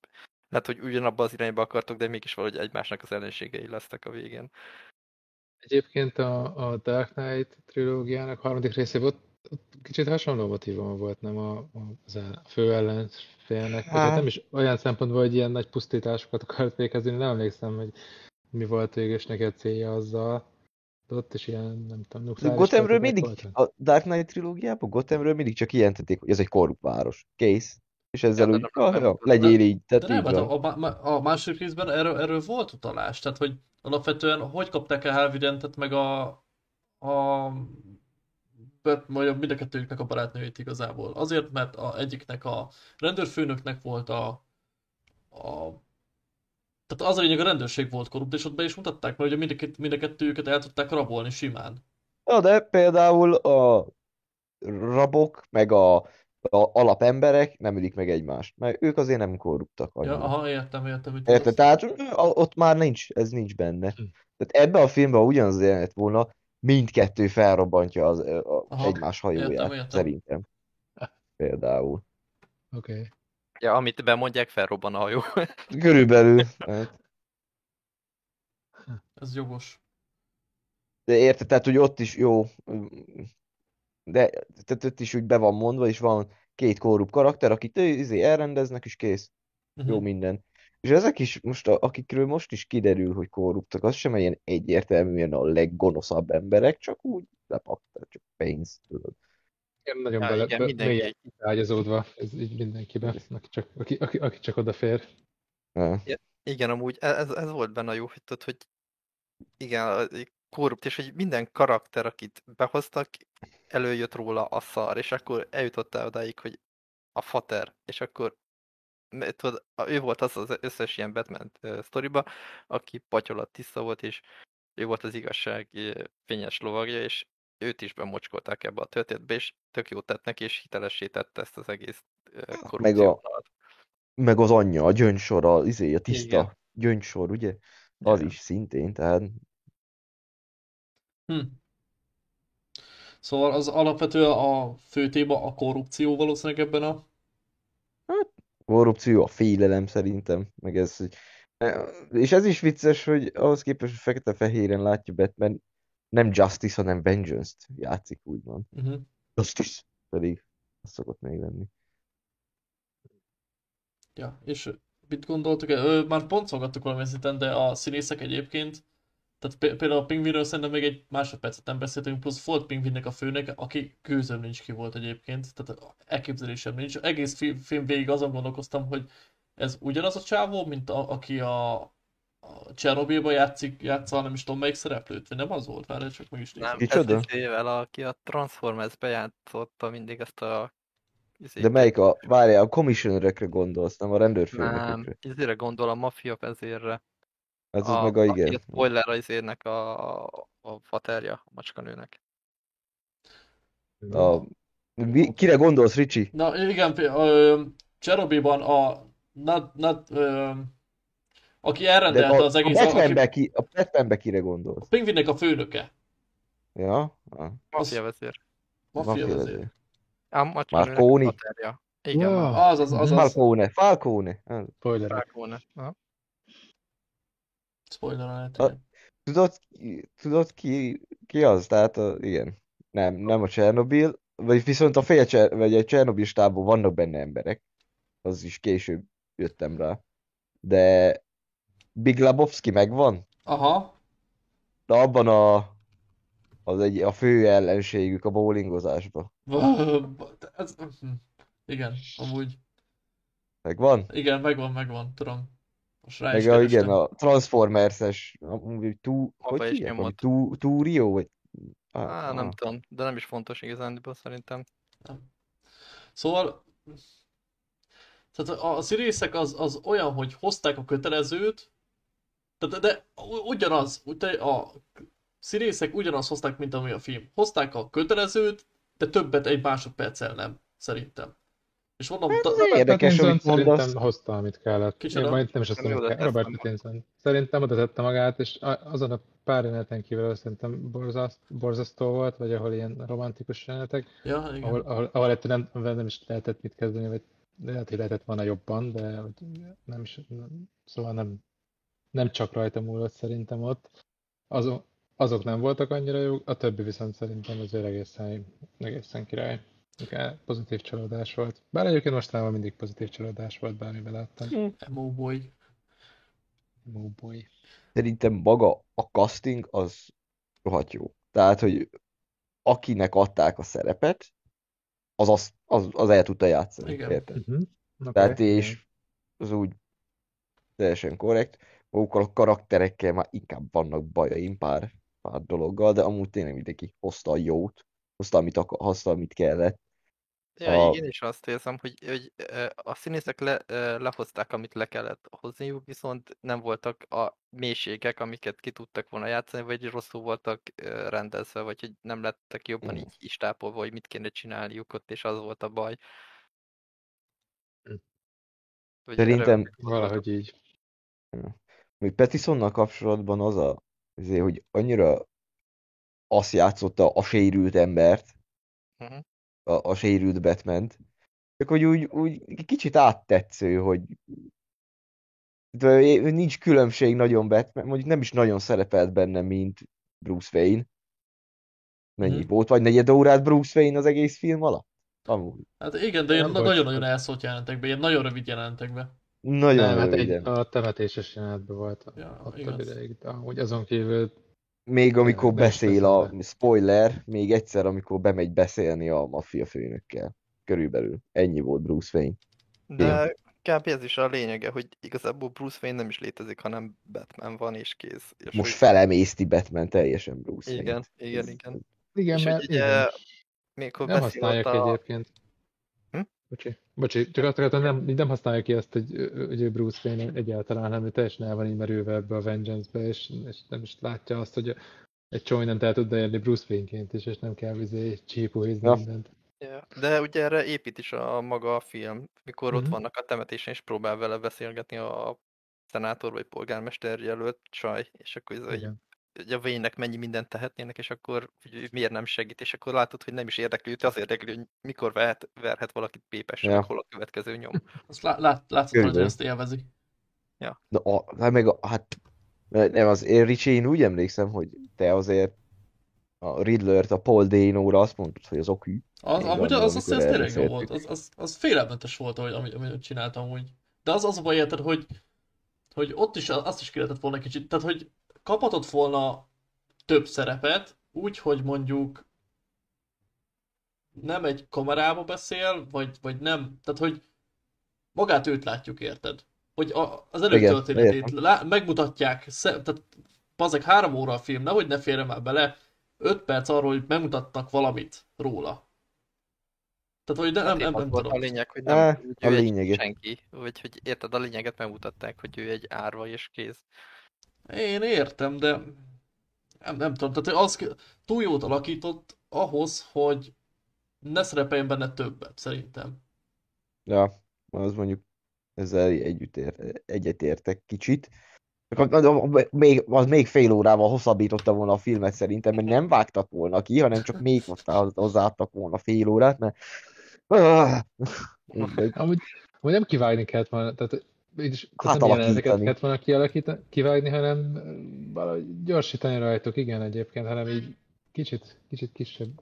lehet, hogy ugyanabba az irányba akartok, de mégis valahogy egymásnak az ellenségei lesztek a végén. Egyébként a, a Dark Knight trilógiának harmadik részében ott, ott kicsit hasonló motivuma volt, nem a, a, a fő ellenfélnek. Hát nem is olyan szempontból, hogy ilyen nagy pusztításokat akart végezni, nem emlékszem, hogy mi volt végül is neked célja azzal. De ott is ilyen, nem tudom, nukleáris Gothamről mindig, voltak? a Dark Knight trilógiában Gothamről mindig csak kijelentették, hogy ez egy korrupt város. Kész. És ezzel Ja, de úgy, nem- ah, nem- ja, nem- legyél így, tehát De nem, így hát van. a, a, má- a második részben erről, erről volt utalás, tehát hogy alapvetően hogy kapták el Halvidentet meg a, a majd mind a kettőjüknek a barátnőjét igazából. Azért, mert a egyiknek a rendőrfőnöknek volt a, a tehát az a lényeg, a rendőrség volt korrupt, és ott be is mutatták, mert ugye mind a, kett- mind a kettőjüket el tudták rabolni simán. Ja, de például a rabok, meg a, a alapemberek nem ülik meg egymást, mert ők azért nem korruptak Ja, aha, értem, értem. Érted? mondasz. Tehát ott már nincs, ez nincs benne. Hm. Tehát ebben a filmben ugyanaz az jelenet volna, mindkettő felrobbantja az, a, Aha, egymás hajóját, értem, értem. szerintem. Például. Oké. Okay. Ja, amit bemondják, felrobban a hajó. (laughs) Körülbelül. Hát, Ez jogos. De érted, tehát, hogy ott is jó, de tehát ott is úgy be van mondva, és van két korrupt karakter, akit izé elrendeznek, és kész. Uh-huh. Jó minden. És ezek is most, akikről most is kiderül, hogy korruptak, az sem ilyen egyértelműen a leggonoszabb emberek, csak úgy lepakták, csak pénzt, tudod. Igen, nagyon Ja, bele, igen, be, mindenki ágyazódva, ez így mindenkiben, aki csak, aki, aki, aki csak odafér. Ja. Igen, amúgy e- ez, ez volt benne a jó, hogy, tudod, hogy igen, korrupt, és hogy minden karakter, akit behoztak, előjött róla a szar, és akkor eljutottál odáig, hogy a fater, és akkor tudod, a- ő volt az az összes ilyen Batman sztoriba, aki patyolat tiszta volt, és ő volt az igazság fényes lovagja, és őt is bemocskolták ebbe a történetbe, és tök jót tett neki, és hitelessé tette ezt az egész uh, Meg a- korrupciót. Meg az anyja, a gyöngysor, a, izé, a tiszta Igen. gyöngysor, ugye? Az Igen. is szintén, tehát Hm. Szóval az alapvetően a fő téma a korrupció valószínűleg ebben a... korrupció, a félelem szerintem, meg ez, hogy... És ez is vicces, hogy ahhoz képest, hogy fekete-fehéren látja Batman, nem Justice, hanem Vengeance-t játszik, úgymond. Uh-huh. Justice pedig az szokott még lenni. Ja, és mit gondoltok? Ö, már pontszolgattuk valamilyen szinten, de a színészek egyébként, tehát pé- például a Pingvinről szerintem még egy másodpercet nem beszéltünk, plusz volt Pingvinnek a főnök, aki gőzöm nincs ki volt egyébként, tehát elképzelésem nincs. Egész fi- film végig azon gondolkoztam, hogy ez ugyanaz a csávó, mint a, aki a, a Csernobylban játszik, játsza, nem is tudom melyik szereplőt, vagy nem az volt? Várj, csak meg is nézem. Nem, Kicsoda? ez izével, aki a Transformers-be játszotta mindig ezt a... izé- De melyik a, várjál, a commissionerekre gondolsz, nem a Nem, rendőrfőnökökre. izére gondol a Mafia vezérre. Hát az meg a aki igen. A spoiler az izének a, a faterja, a macskanőnek. A, mi, kire gondolsz, Ricsi? Na igen, Csernobylban a Nad, Nad, ö, aki De elrendelte a, az a egész, aki, Batmanbe, ki, a Batmanbe kire a gondolsz? Pingvinnek a főnöke, Ja? Ah, Mafia vezér. maffia Mafia vezér. A a Marconi? Igen, Ja. Az, az, az, az, Falcone, Falcone. Spoilerek. Falcone. Spoiler alert, A-. Tudod, tudod ki, ki az? Tehát a, igen. Nem, nem a Csernobil, vagy viszont a fél Cser, vagy egy Csernobil stábban vannak benne emberek. Az is később jöttem rá. De Big Lebowski megvan? Aha, De abban a, az egy, a fő ellenségük a bowlingozásban. ez, hm, igen, amúgy, Megvan? igen, megvan, megvan, tudom. Most rá Meg a, igen, a Transformers-es, amúgy tú, hogy Apa is hívják? Valami Tú, Túrió, vagy? Á, nem ah. tudom, de nem is fontos igazándiból szerintem. Szóval, tehát a, színészek az, az olyan, hogy hozták a kötelezőt, de, de ugyanaz, de a színészek ugyanaz hozták, mint ami a film. Hozták a kötelezőt, de többet egy másodperccel nem, szerintem. És mondom, ta, Hát, Érdekes, Pattinson amit mondasz. Szerintem hozta, amit kellett. Kicsoda? Én majd nem is azt mondom, Robert Pattinson. Szerintem oda tette magát, és azon a pár jeleneten kívül szerintem borzaszt, borzasztó volt, vagy ahol ilyen romantikus jelenetek, ja, igen. ahol, ahol, ahol ettől nem, nem is lehetett mit kezdeni, vagy lehet, hogy lehetett volna jobban, de nem is, nem, szóval nem, nem csak rajta múlott szerintem ott. Azok, azok nem voltak annyira jók, a többi viszont szerintem azért egészen, egészen király. Igen, Pozitív csalódás volt. Bár egyébként mostanában mindig pozitív csalódás volt, bármiben láttam. Emo boy. Oh boy. Szerintem maga a casting az rohadt jó. Tehát, hogy akinek adták a szerepet, az, az, az, az el tudta játszani. Igen. Érted? Uh-huh. Okay. Tehát és az úgy teljesen korrekt. Magukkal a karakterekkel már inkább vannak bajaim pár, pár dologgal, de amúgy tényleg mindenki hozta a jót, hozta, amit, akar, hozta, amit kellett. Ja, A- én is azt érzem, hogy, hogy a színészek le, lehozták, amit le kellett hozniuk, viszont nem voltak a mélységek, amiket ki tudtak volna játszani, vagy rosszul voltak rendezve, vagy hogy nem lettek jobban Mm. így istápolva, hogy mit kéne csinálniuk ott, és az volt a baj. Hm. Vagy Szerintem- erre- Valahogy így. Még Pattisonnal kapcsolatban az a, azért, hogy annyira azt játszotta a sérült embert, Mhm. A, a sérült batman csak hogy úgy, úgy kicsit áttetsző, hogy De nincs különbség nagyon Batman, mondjuk nem is nagyon szerepelt benne, mint Bruce Wayne. Mennyi Mhm. volt? Vagy negyed órát Bruce Wayne az egész film alatt? Amúgy. Hát igen, de ilyen nagyon-nagyon elszólt jelentekben, ilyen nagyon rövid jelentekben. Nagyon Nem, hát egy, röviden. a temetéses jelenetben volt Ja, ott ideig, de amúgy azon kívül Még amikor beszél a, spoiler, még egyszer, amikor bemegy beszélni a maffia főnökkel. Körülbelül. Ennyi volt Bruce Wayne. De kb. ez is a lényege, hogy igazából Bruce Wayne nem is létezik, hanem Batman van és kész. És Most hogy- felemészti Batman teljesen Bruce Wayne. Igen, igen, igen. igen, és mert ugye, igen. mikor nem beszél használják a... egyébként. Hm? Bocsi, bocsi, csak azt akartam, nem, nem használják ki azt, hogy, hogy Bruce Wayne egyáltalán, hanem ő teljesen el van így merülve ebbe a Vengeance-be, és, és nem is látja azt, hogy egy csomó mindent el tud érni Bruce Wayne-ként is, és nem kell vizé csípóhízni Ja. mindent. Ja, De ugye erre épít is a maga a film, mikor ott Mhm. vannak a temetésen, és próbál vele beszélgetni a szenátor vagy polgármester jelölt csaj, és akkor ez, hogy. Hogy a Wayne-nek mennyi mindent tehetnének, és akkor hogy miért nem segít, és akkor látod, hogy nem is érdekli őt, az érdekli, hogy mikor vehet, verhet valakit pépesre, Ja. ja. hol a következő nyom. (laughs) Azt lá, lát, látszott, hogy ezt élvezi. Na, a, hát meg a, hát nem, az én Ricsi, én úgy emlékszem, hogy te azért a Riddlert, a Paul Dano-ra azt mondtad, hogy az okű. Az, Még amúgy az, az, az tényleg jó volt, az, az, az félelmetes volt, ahogy, amit, amit csináltam úgy. De az az a baj, érted, hogy, hogy ott is azt is ki lehetett volna kicsit, tehát hogy kaphatott volna több szerepet, úgy, hogy mondjuk nem egy kamerába beszél, vagy, vagy nem, tehát hogy magát őt látjuk, érted? Hogy a, az előtörténetét lá, megmutatják, sze, tehát bazeg három óra a film, nehogy ne férjen már bele, öt perc arról, hogy megmutatnak valamit róla. Tehát, hogy nem, nem, nem, nem volt tudom. a lényeg, hogy nem hogy a ő egy lényeget. senki, vagy hogy érted, a lényeget megmutatták, hogy ő egy árva és kész. Én értem, de nem, nem tudom, tehát az túl jót alakított ahhoz, hogy ne szerepeljen benne többet, szerintem. Ja, az mondjuk ezzel együtt ér, egyetértek kicsit. Még, az még fél órával hosszabbította volna a filmet szerintem, mert nem vágtak volna ki, hanem csak még hozzá- hozzáadtak volna fél órát, mert... Ah. Amúgy, amúgy nem kivágni kellett volna, tehát így is, tehát nem jeleneteket volna kialakítani, kivágni, hanem valahogy gyorsítani rajtuk, igen egyébként, hanem így kicsit, kicsit kisebb.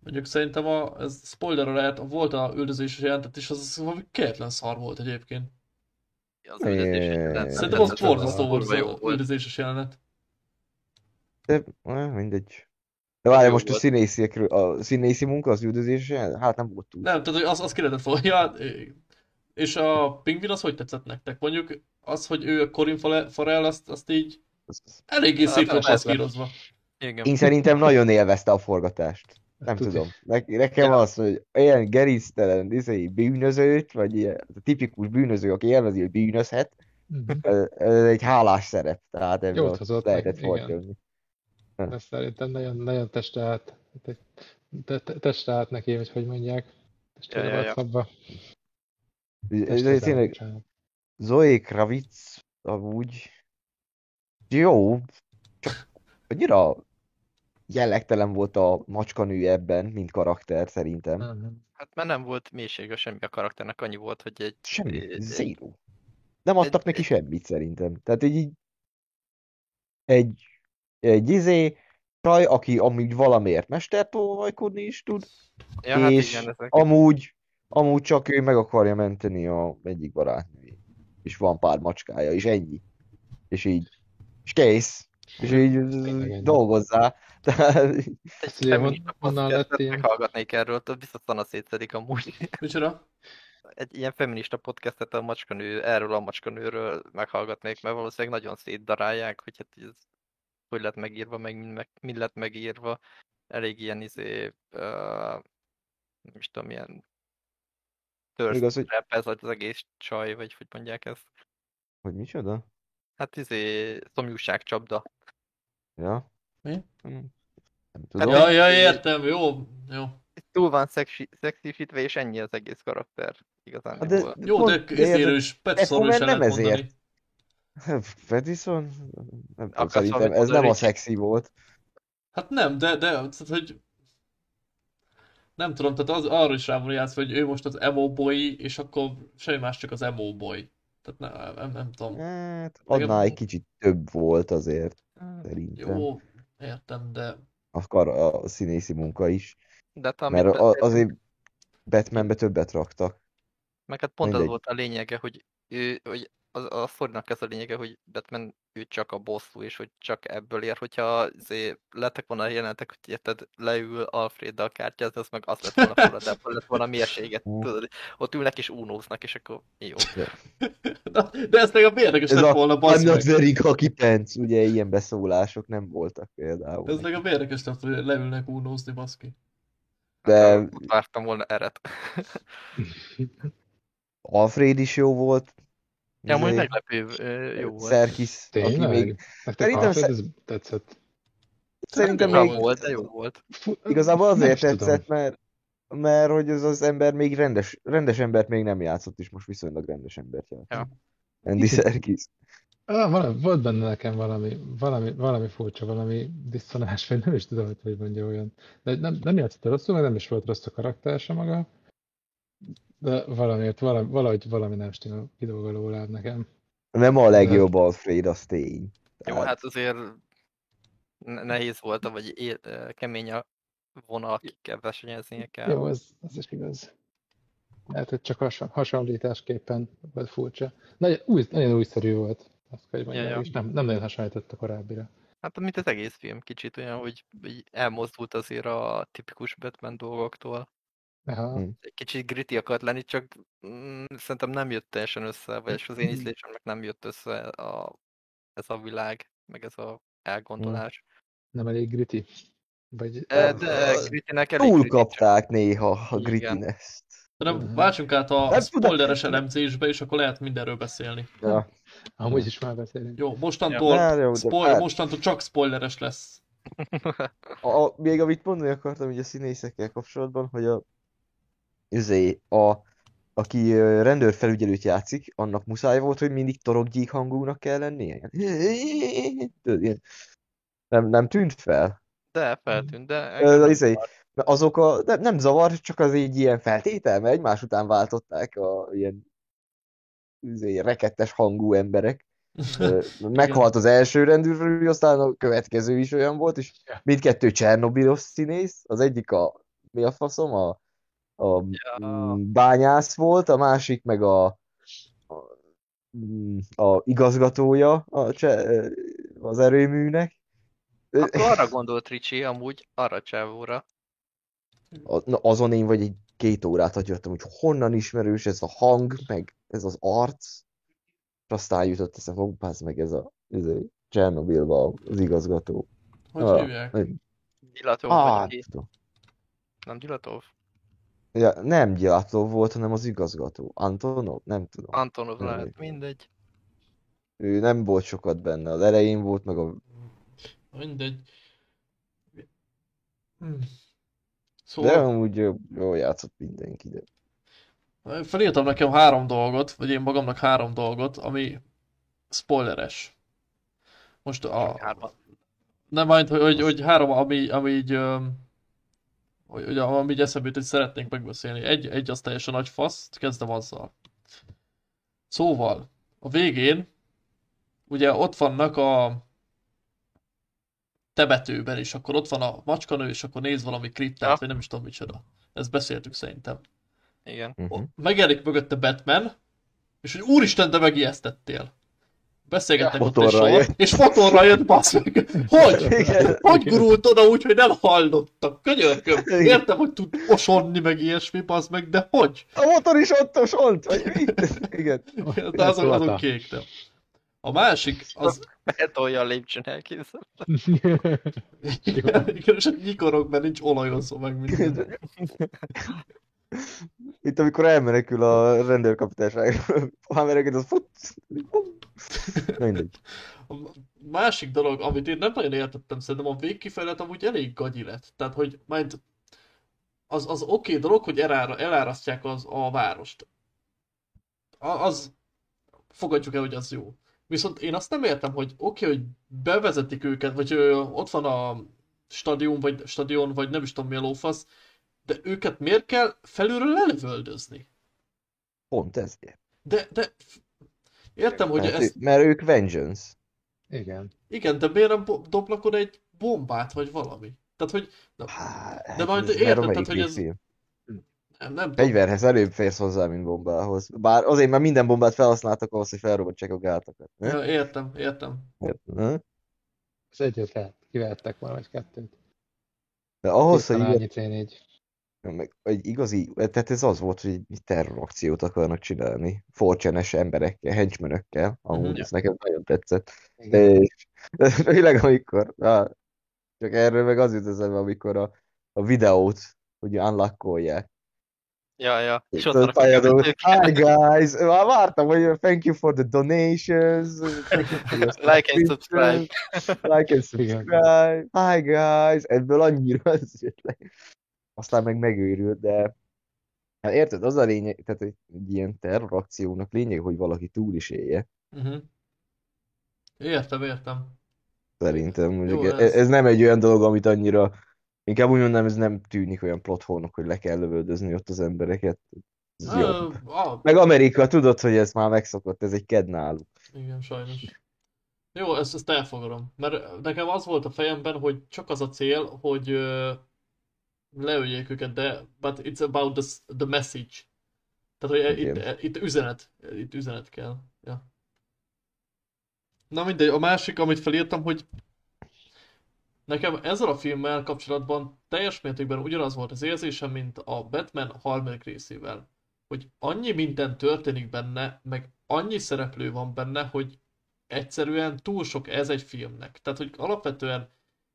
Mondjuk szerintem a, ez spoiler lehet, volt a üldözéses jelentet, és az, az valami kegyetlen szar volt egyébként. Az üldözés, Szerintem az borzasztó volt az üldözéses jelenet. De, mindegy. De várj, most a színészekről, a színészi munka, az üldözés, hát nem volt túl. Nem, tehát az, az ki lehetett volna. Ja, és a pingvin az hogy tetszett nektek? Mondjuk az, hogy ő a Corin Farrell, azt, azt így eléggé Hát, szép volt persze. maszkírozva. Igen. Én szerintem nagyon élvezte a forgatást. Nem Tuti. tudom. Ne, nekem Ja. az, hogy olyan gerinctelen izé, bűnözőt, vagy ilyen, a tipikus bűnöző, aki élvezi, hogy bűnözhet, Mhm. ez, ez egy hálás szerep. Tehát ebből Jót ott hozott lehetett meg, igen. fartyolni. Ez szerintem nagyon, nagyon testre állt, te- te- te- testre állt neki, hogy hogy mondják. Testre Ja, ja, ja. szabva. Ez, Testre ez zárt, tényleg bocsánat. Zoe Kravitz amúgy jó, csak annyira jellegtelen volt a macskanő ebben, mint karakter szerintem. Hát mert nem volt mélysége semmi a karakternek, annyi volt, hogy egy... Semmi, egy- zero. Nem adtak egy- neki semmit szerintem. Tehát így egy, egy izé, csaj, aki amúgy valamiért mestertolvajkodni is tud, Ja, hát és igen, ezek... amúgy, amúgy csak ő meg akarja menteni a egyik barátnőjét. És van pár macskája, és ennyi. És így, és kész. És így dolgozzá. (laughs) Tehát, honnan lett ilyen? meghallgatnék erről, biztos szana szétszedik amúgy. (laughs) Micsoda? Egy ilyen feminista podcastet a macskanő, erről a macskanőről meghallgatnék, mert valószínűleg nagyon szétdarálják, hogy hát ez hogy lett megírva, meg mi, meg mi lett megírva. Elég ilyen izé, uh, nem is tudom, ilyen Igaz, thirst hogy- trap ez az egész csaj, vagy hogy mondják ezt. hogy micsoda? Hát izé, szomjúságcsapda. Ja. Mi? Hm. Nem Hát tudom. Ja, ja, értem, jó, jó. Túl van szexi, szexisítve, és ennyi az egész karakter. Igazán Hát nem de-. Jó, de Pont- de ezéről érted- is, Petisonról is nem ezért. mondani. (laughs) Fredison? Nem tudom, szerintem ez nem a szexi volt. Hát nem, de, de, tehát, hogy nem tudom, tehát az, arra is rá van játszva, hogy ő most az emo boy, és akkor semmi más csak az emo boy. Tehát ne, nem, nem tudom. Hát, annál egy kicsit több volt azért, Hát, szerintem. Jó, értem, de A, kar, a színészi munka is. De hát Mert a, azért Batmanbe többet raktak. meg hát pont az mindegy. volt a lényege, hogy ő, hogy az, a sztorinak ez a lényege, hogy Batman ő csak a bosszú, és hogy csak ebből ér, hogyha azért lettek volna jelenetek, hogy érted, leül Alfreddal kártyázni, az meg az lett volna forradában, lett volna mérséget, tudod, ott ülnek és unóznak, és akkor jó. Na, de ez meg a érdekes lett a volna, I'm bassz not meg. very cocky pants, ugye ilyen beszólások nem voltak például. Ez meg a érdekes lett, hogy leülnek unózni, baszki. De Hát, ott vártam volna eret. (laughs) Alfred is jó volt. Ja, amúgy Izé, meglepő jó volt. Szerkis, aki Tényleg? még Nektek Szerintem sze- ez tetszett? szerintem még volt, de jó volt. Igazából nem azért tetszett, mert mert hogy az az ember még rendes, rendes embert még nem játszott, és most viszonylag rendes embert játszott. Ja. Andy Serkis. Ah, valami, volt benne nekem valami, valami, valami furcsa, valami diszonás, vagy nem is tudom, hogy hogy mondja olyan. De nem, nem játszott rosszul, mert nem is volt rossz a karakter sem maga. De valamiért, valami, valahogy valami nem stimmel kidolgoló láb nekem. Nem a legjobb Alfred, az tény. Jó, Tehát- hát azért ne- nehéz volt, vagy él, kemény a vonal, akikkel versenyeznie kell. Jó, ez, ez is igaz. Lehet, hogy csak hason, hasonlításképpen volt furcsa. Nagyon, új, nagyon újszerű volt, azt kell, hogy mondjam, Ja, ja. és nem, nem nagyon hasonlított a korábbira. Hát mint az egész film kicsit olyan, hogy, hogy elmozdult azért a tipikus Batman dolgoktól. Aha. Hm. Egy kicsit gritty akart lenni, csak mm, szerintem nem jött teljesen össze, vagy az én ízlésemnek nem jött össze a, ez a világ, meg ez a elgondolás. Nem elég gritty. Vagy, De, de grittynek elég Túl kapták néha a Mhm. nem, váltsunk át a spoileres elemzésbe, és akkor lehet mindenről beszélni. Ja. Amúgy is már beszélünk. Jó, mostantól, Már jó, spoil, már- mostantól csak spoileres lesz. (laughs) A, a, még amit mondani akartam így a színészekkel kapcsolatban, hogy a, üzé, a aki rendőrfelügyelőt játszik, annak muszáj volt, hogy mindig torokgyík hangúnak kell lennie. Nem, nem tűnt fel? De feltűnt, de Ö, izé, azok a, nem, nem zavar, csak az egy ilyen feltétel, mert egymás után váltották a ilyen izé, rekettes hangú emberek. (laughs) Meghalt az első rendőrfelügyelő, aztán a következő is olyan volt, és mindkettő Csernobilos színész, az egyik a, mi a faszom, a, a Ja. bányász volt, a másik meg a, a, a igazgatója a, cse- az erőműnek. Akkor arra gondolt Ricsi, amúgy arra csávóra. A- na, azon én vagy egy két órát agyaltam, hogy honnan ismerős ez a hang, meg ez az arc, és aztán jutott eszem, hoppász meg ez a ez a Csernobilba az igazgató. Hogy Ah, hívják? Dilatov Ah, vagy ki? Nem Dilatov? Ja, nem Gyatlov volt, hanem az igazgató. Antonov? Nem tudom. Antonov Nem lehet, mindegy. Ő nem volt sokat benne. Az elején volt, meg a... Mindegy. Hm. De Szóval amúgy jó, jó játszott mindenki, de... felírtam nekem három dolgot, vagy én magamnak három dolgot, ami spoileres. Most a, nem majd, hogy, hogy, hogy három, ami, ami így, öm, hogy, hogy ami eszembe jut, hogy szeretnénk megbeszélni. Egy, egy az teljesen nagy fasz, kezdem azzal. Szóval, a végén, ugye ott vannak a temetőben, és akkor ott van a macskanő, és akkor néz valami krittát, Ja. vagy nem is tudom micsoda. Ezt beszéltük szerintem. Igen. Uh-huh. Megjelenik mögötte Batman, és hogy úristen, de megijesztettél. Beszélgetnek Ja, ott egy motorral sor, jött. és motorra jött, basz meg. Hogy? (laughs) Igen. Hogy gurult oda úgy, hogy nem hallottak? Könyörgöm. Igen. Értem, hogy tud osonni, meg ilyesmi, basz meg, de hogy? A motor is ott osont, vagy mit? (laughs) Igen. De azok, azok kék, nem. A másik, az... Betolja a lépcsőn elképzel. (laughs) Igen, igen, és nyikorog, mert nincs olajozva meg minden. Itt amikor elmenekül a rendőrkapitányságról, (laughs) ha menekül, az fut. Mindegy. A másik dolog, amit én nem nagyon értettem, szerintem a végkifejlet amúgy elég gagyi lett. Tehát, hogy majd az, az oké okay dolog, hogy elára, elárasztják az, a várost. A, az fogadjuk el, hogy az jó. Viszont én azt nem értem, hogy oké, okay, hogy bevezetik őket, vagy ö, ott van a stadion, vagy stadion, vagy nem is tudom mi a lófasz, de őket miért kell felülről lelövöldözni? Pont ezért. De, de Értem, hogy Hát, ezt... ő- mert ők Vengeance. Igen. Igen, de miért nem dobnak oda egy bombát, vagy valami? Tehát, hogy... Na, Hát, De majd érted, mert tehát, hogy ez- film? nem. Fegyverhez előbb férsz hozzá, mint bombához. Bár azért, mert minden bombát felhasználtak ahhoz, hogy felrobbantsák a gátakat. Ne? Ja, értem, értem. Ne? Az egyet lehet, kivehettek volna, vagy kettőt. De ahhoz, hogy Éppen igaz, annyi C4. Meg egy igazi, tehát ez az volt, hogy egy terrorakciót akarnak csinálni. Forcsenes emberekkel, henchmanökkel, amúgy Mhm. ez nekem nagyon tetszett. Igen. És (laughs) főleg amikor, á, csak erről meg az jut eszembe, amikor a, a videót ugye unlockolják. Ja, ja. És ott a pályadó, hi guys, már vártam, hogy thank you for the donations, (laughs) Like and subscribe. like and subscribe, hi guys, ebből annyira az jött le. Aztán meg megőrült, de hát érted, az a lényeg, tehát egy, egy ilyen terrorakciónak lényeg, hogy valaki túl is élje. Uh-huh. Értem, értem. Szerintem mondjuk Jó, ez... ez- nem egy olyan dolog, amit annyira, inkább úgy mondanám, ez nem tűnik olyan plotholnak, hogy le kell lövöldözni ott az embereket. Ez jobb. ah, Meg Amerika, tudod, hogy ez már megszokott, ez egy ked náluk. igen, sajnos. Jó, ezt, ezt elfogadom. Mert nekem az volt a fejemben, hogy csak az a cél, hogy leöljék őket, de but it's about the, the message. Tehát, hogy itt, Igen. itt üzenet, itt üzenet kell. Ja. Na mindegy, a másik, amit felírtam, hogy nekem ezzel a filmmel kapcsolatban teljes mértékben ugyanaz volt az érzésem, mint a Batman harmadik részével. Hogy annyi minden történik benne, meg annyi szereplő van benne, hogy egyszerűen túl sok ez egy filmnek. Tehát, hogy alapvetően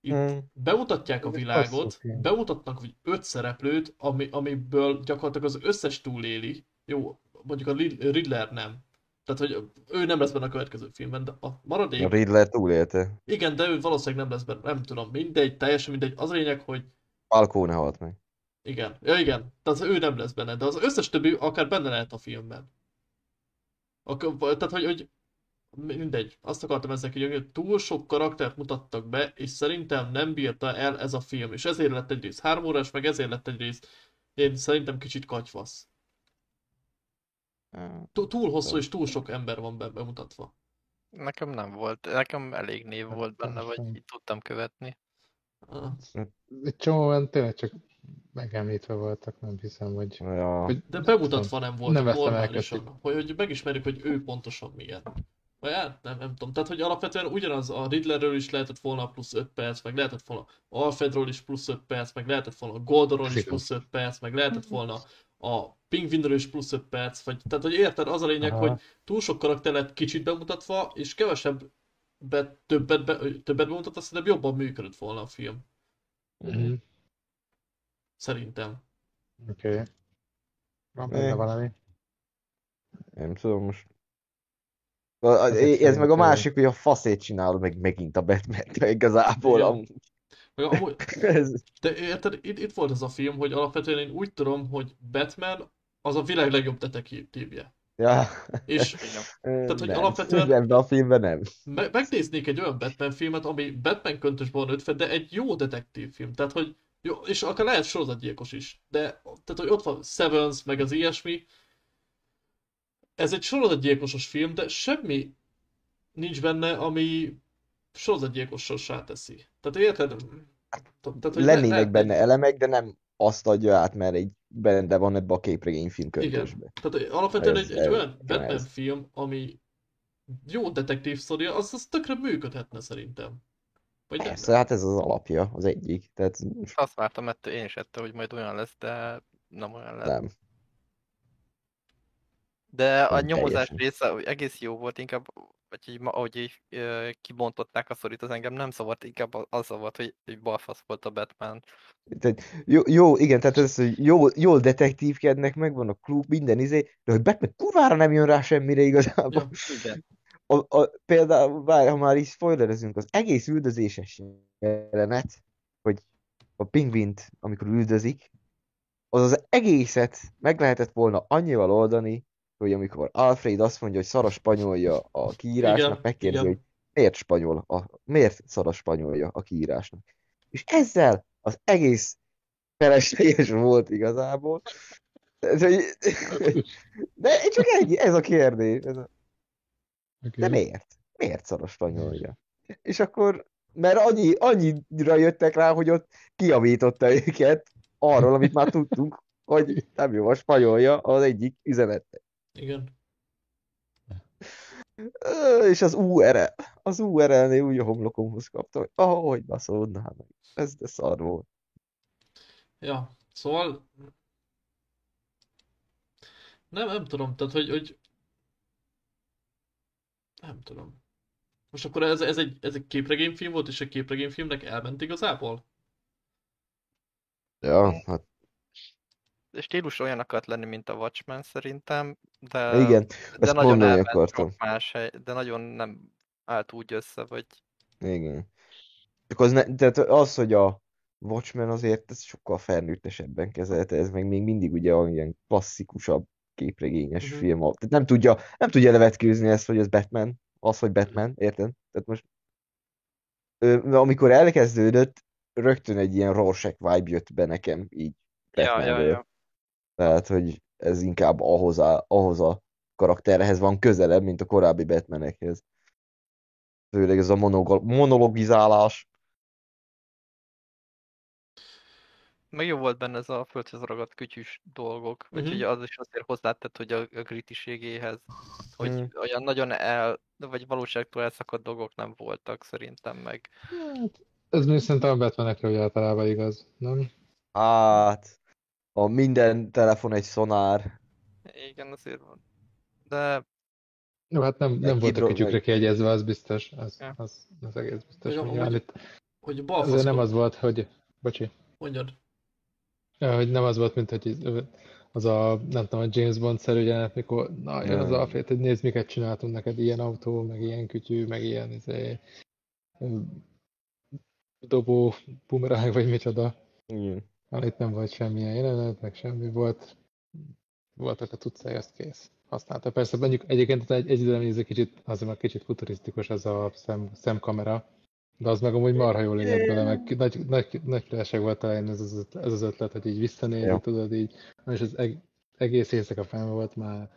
itt Mm. bemutatják a világot, bemutatnak hogy öt szereplőt, ami, amiből gyakorlatilag az összes túléli. Jó, mondjuk a Rid- Riddler nem. Tehát, hogy ő nem lesz benne a következő filmben, de a maradék... A Riddler túlélte. Igen, de ő valószínűleg nem lesz benne, nem tudom, mindegy, teljesen mindegy. Az a lényeg, hogy Falcone halt meg. igen, ja igen, tehát ő nem lesz benne, de az összes többi akár benne lehet a filmben. Ak- tehát, hogy, hogy mindegy, azt akartam ezzel kigyönni, hogy túl sok karaktert mutattak be, és szerintem nem bírta el ez a film, és ezért lett egy rész három órás, meg ezért lett egy rész, én szerintem kicsit katyvasz. Tú- Túl hosszú és túl sok ember van be- bemutatva. Nekem nem volt. Nekem elég név volt benne, vagy így tudtam követni. Egy csomó tényleg csak megemlítve voltak, nem hiszem, hogy... Ja. hogy De bemutatva nem volt Nem normálisan, hogy, hogy megismerjük, hogy ő pontosan milyen. Hát nem, nem tudom. Tehát, hogy alapvetően ugyanaz a Riddlerről is lehetett volna plusz 5 perc, meg lehetett volna Alfredról is plusz 5 perc, meg lehetett volna Gordonról is plusz 5 perc, meg lehetett volna a Pingvinről is plusz 5 perc, vagy, tehát, hogy érted, az a lényeg, Aha. hogy túl sok karakter lett kicsit bemutatva, és kevesebb be, többet, be, többet bemutatva, szerintem jobban működött volna a film. Mhm. Szerintem. Oké. Okay. Van benne valami? Nem tudom most. A- a- Ez meg a másik, hogy a faszét csinálod meg megint a batman igazából. Ja. amúgy. Meg amúgy, (laughs) De érted, itt, itt volt ez a film, hogy alapvetően én úgy tudom, hogy Batman az a világ legjobb detektívje. ja, És (laughs) Tehát, hogy nem. alapvetően- Ebben a filmben nem. me- megnéznék egy olyan Batman filmet, ami Batman köntösben van ötve, de egy jó detektív film. Tehát, hogy jó, és akár lehet sorozatgyilkos is. De, tehát, hogy ott van Sevens, meg az ilyesmi. Ez egy sorozatgyilkosos film, de semmi nincs benne, ami sorozatgyilkossá teszi. Tehát érted? Tehát, hogy le- Lennének lehet benne elemek, de nem azt adja át, mert egy benne van ebbe a képregényfilm köntösbe. Tehát alapvetően Ez- egy, egy ez- olyan Batman ez. film, ami jó detektív sztoria, az, az tökre működhetne szerintem. Vagy nem? Persze, hát ez az alapja, az egyik. Tehát Azt vártam ettől, én is ettől, hogy majd olyan lesz, de nem olyan lett. nem. De a nyomozás teljesen. része egész jó volt, inkább, vagy így, ahogy így, kibontották a szorít, az engem nem zavart, inkább az zavart, hogy, hogy balfasz volt a Batman. Tehát, jó, jó, igen, tehát ez, hogy jó, jól detektívkednek, megvan a klub, minden izé, de hogy Batman kurvára nem jön rá semmire igazából. Ja. Igen. A, a, például, várj, ha már is spoilerezünk, az egész üldözéses jelenet, hogy a pingvint, amikor üldözik, az az egészet meg lehetett volna annyival oldani, hogy amikor Alfred azt mondja, hogy szara spanyolja a kiírásnak, Igen, megkérdezi, igen. hogy miért spanyol, a, miért szara spanyolja a kiírásnak. És ezzel az egész felesleges volt igazából. De csak egy, ez a kérdés. Ez a... Oké. De miért? Miért szar a spanyolja? És akkor, mert annyi, annyira jöttek rá, hogy ott kiavította őket arról, amit már tudtunk, hogy nem jó a spanyolja az egyik üzenet. Igen. És az URL, az URL-nél úgy a homlokomhoz kaptam, hogy ahogy baszod, na, hát ez de szar volt. Ja, szóval... Nem, nem tudom, tehát hogy, hogy... Nem tudom. Most akkor ez, ez, egy, ez egy képregényfilm volt, és egy képregényfilmnek elment igazából? Ja, hát Stílus olyan akart lenni, mint a Watchmen szerintem, de, igen, de ezt nagyon elment akartam. más hely, de nagyon nem állt úgy össze, vagy Igen. Csak az, ne, tehát az, hogy a Watchmen azért ez sokkal felnőttesebben kezelte, ez meg még mindig ugye olyan klasszikusabb képregényes Mhm. film. Tehát nem tudja, nem tudja levetkőzni ezt, hogy ez Batman, az, hogy Batman, érted? Tehát most ö, amikor elkezdődött, rögtön egy ilyen Rorschach vibe jött be nekem így Ja, ja, ja. Tehát, hogy ez inkább ahhoz a, ahhoz a karakterhez van közelebb, mint a korábbi Batmanekhez. Főleg ez a monogo- monologizálás. Meg jó volt benne ez a földhez ragadt kütyűs dolgok, Mhm. úgyhogy az is azért hozzátett, hogy a, a gritiségéhez, hogy Mm. olyan nagyon el, vagy valóságtól elszakadt dolgok nem voltak szerintem meg. Hát, ez még szerintem a Batmanekre hogy általában igaz, nem? Hát, a minden telefon egy szonár. Igen, azért van. De Jó, hát nem, nem Egy volt a kütyükre kiegyezve, az biztos. Az, Ja. az, az egész biztos. Hogy áll itt. Hogy Azért balfaszkod... nem az volt, hogy... Bocsi. Mondjad. Ja, hogy nem az volt, mint hogy az a, nem tudom, a James Bond-szerű jelenet, mikor, na, jön az. Alfred, hogy nézd, miket csináltunk neked, ilyen autó, meg ilyen kütyű, meg ilyen izé, dobó, bumerang, vagy micsoda. Igen. Hát itt nem volt semmilyen jelenet, meg semmi volt. Voltak a tudszai, azt kész. Használta. Persze mondjuk egyébként egy, egy időben ez egy kicsit, az már kicsit futurisztikus ez a szem, szemkamera, de az meg amúgy marha jól illett bele, meg nagy, nagy, nagy királyság volt talán ez az, ez az ötlet, hogy így visszanézni, Ja. tudod, így, és az eg, egész éjszaka fenn volt már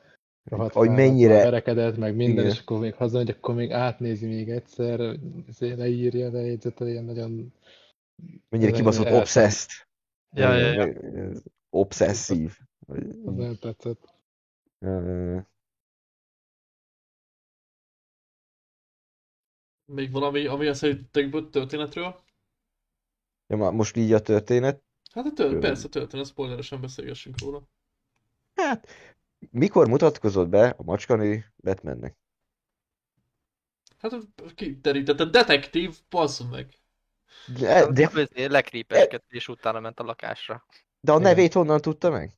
rohadt Hogy mennyire- már verekedett, meg minden, Igen. és akkor még hazamegy, akkor még átnézi még egyszer, ezért leírja, lejegyzetelje, nagyon Mennyire kibaszott obsessed. Ja, ja, ja. Ez Obszesszív. az nem tetszett. Ö, Még valami, ami a szerintetekből történetről? Ja, most így a történet. Hát a tört, persze történet, spoileresen beszélgessünk róla. Hát, mikor mutatkozott be a macskanő Batmannek? Hát kiterített a detektív, basszom meg. De, de, de lekrípeskedett, és utána ment a lakásra. de a nevét honnan tudta meg?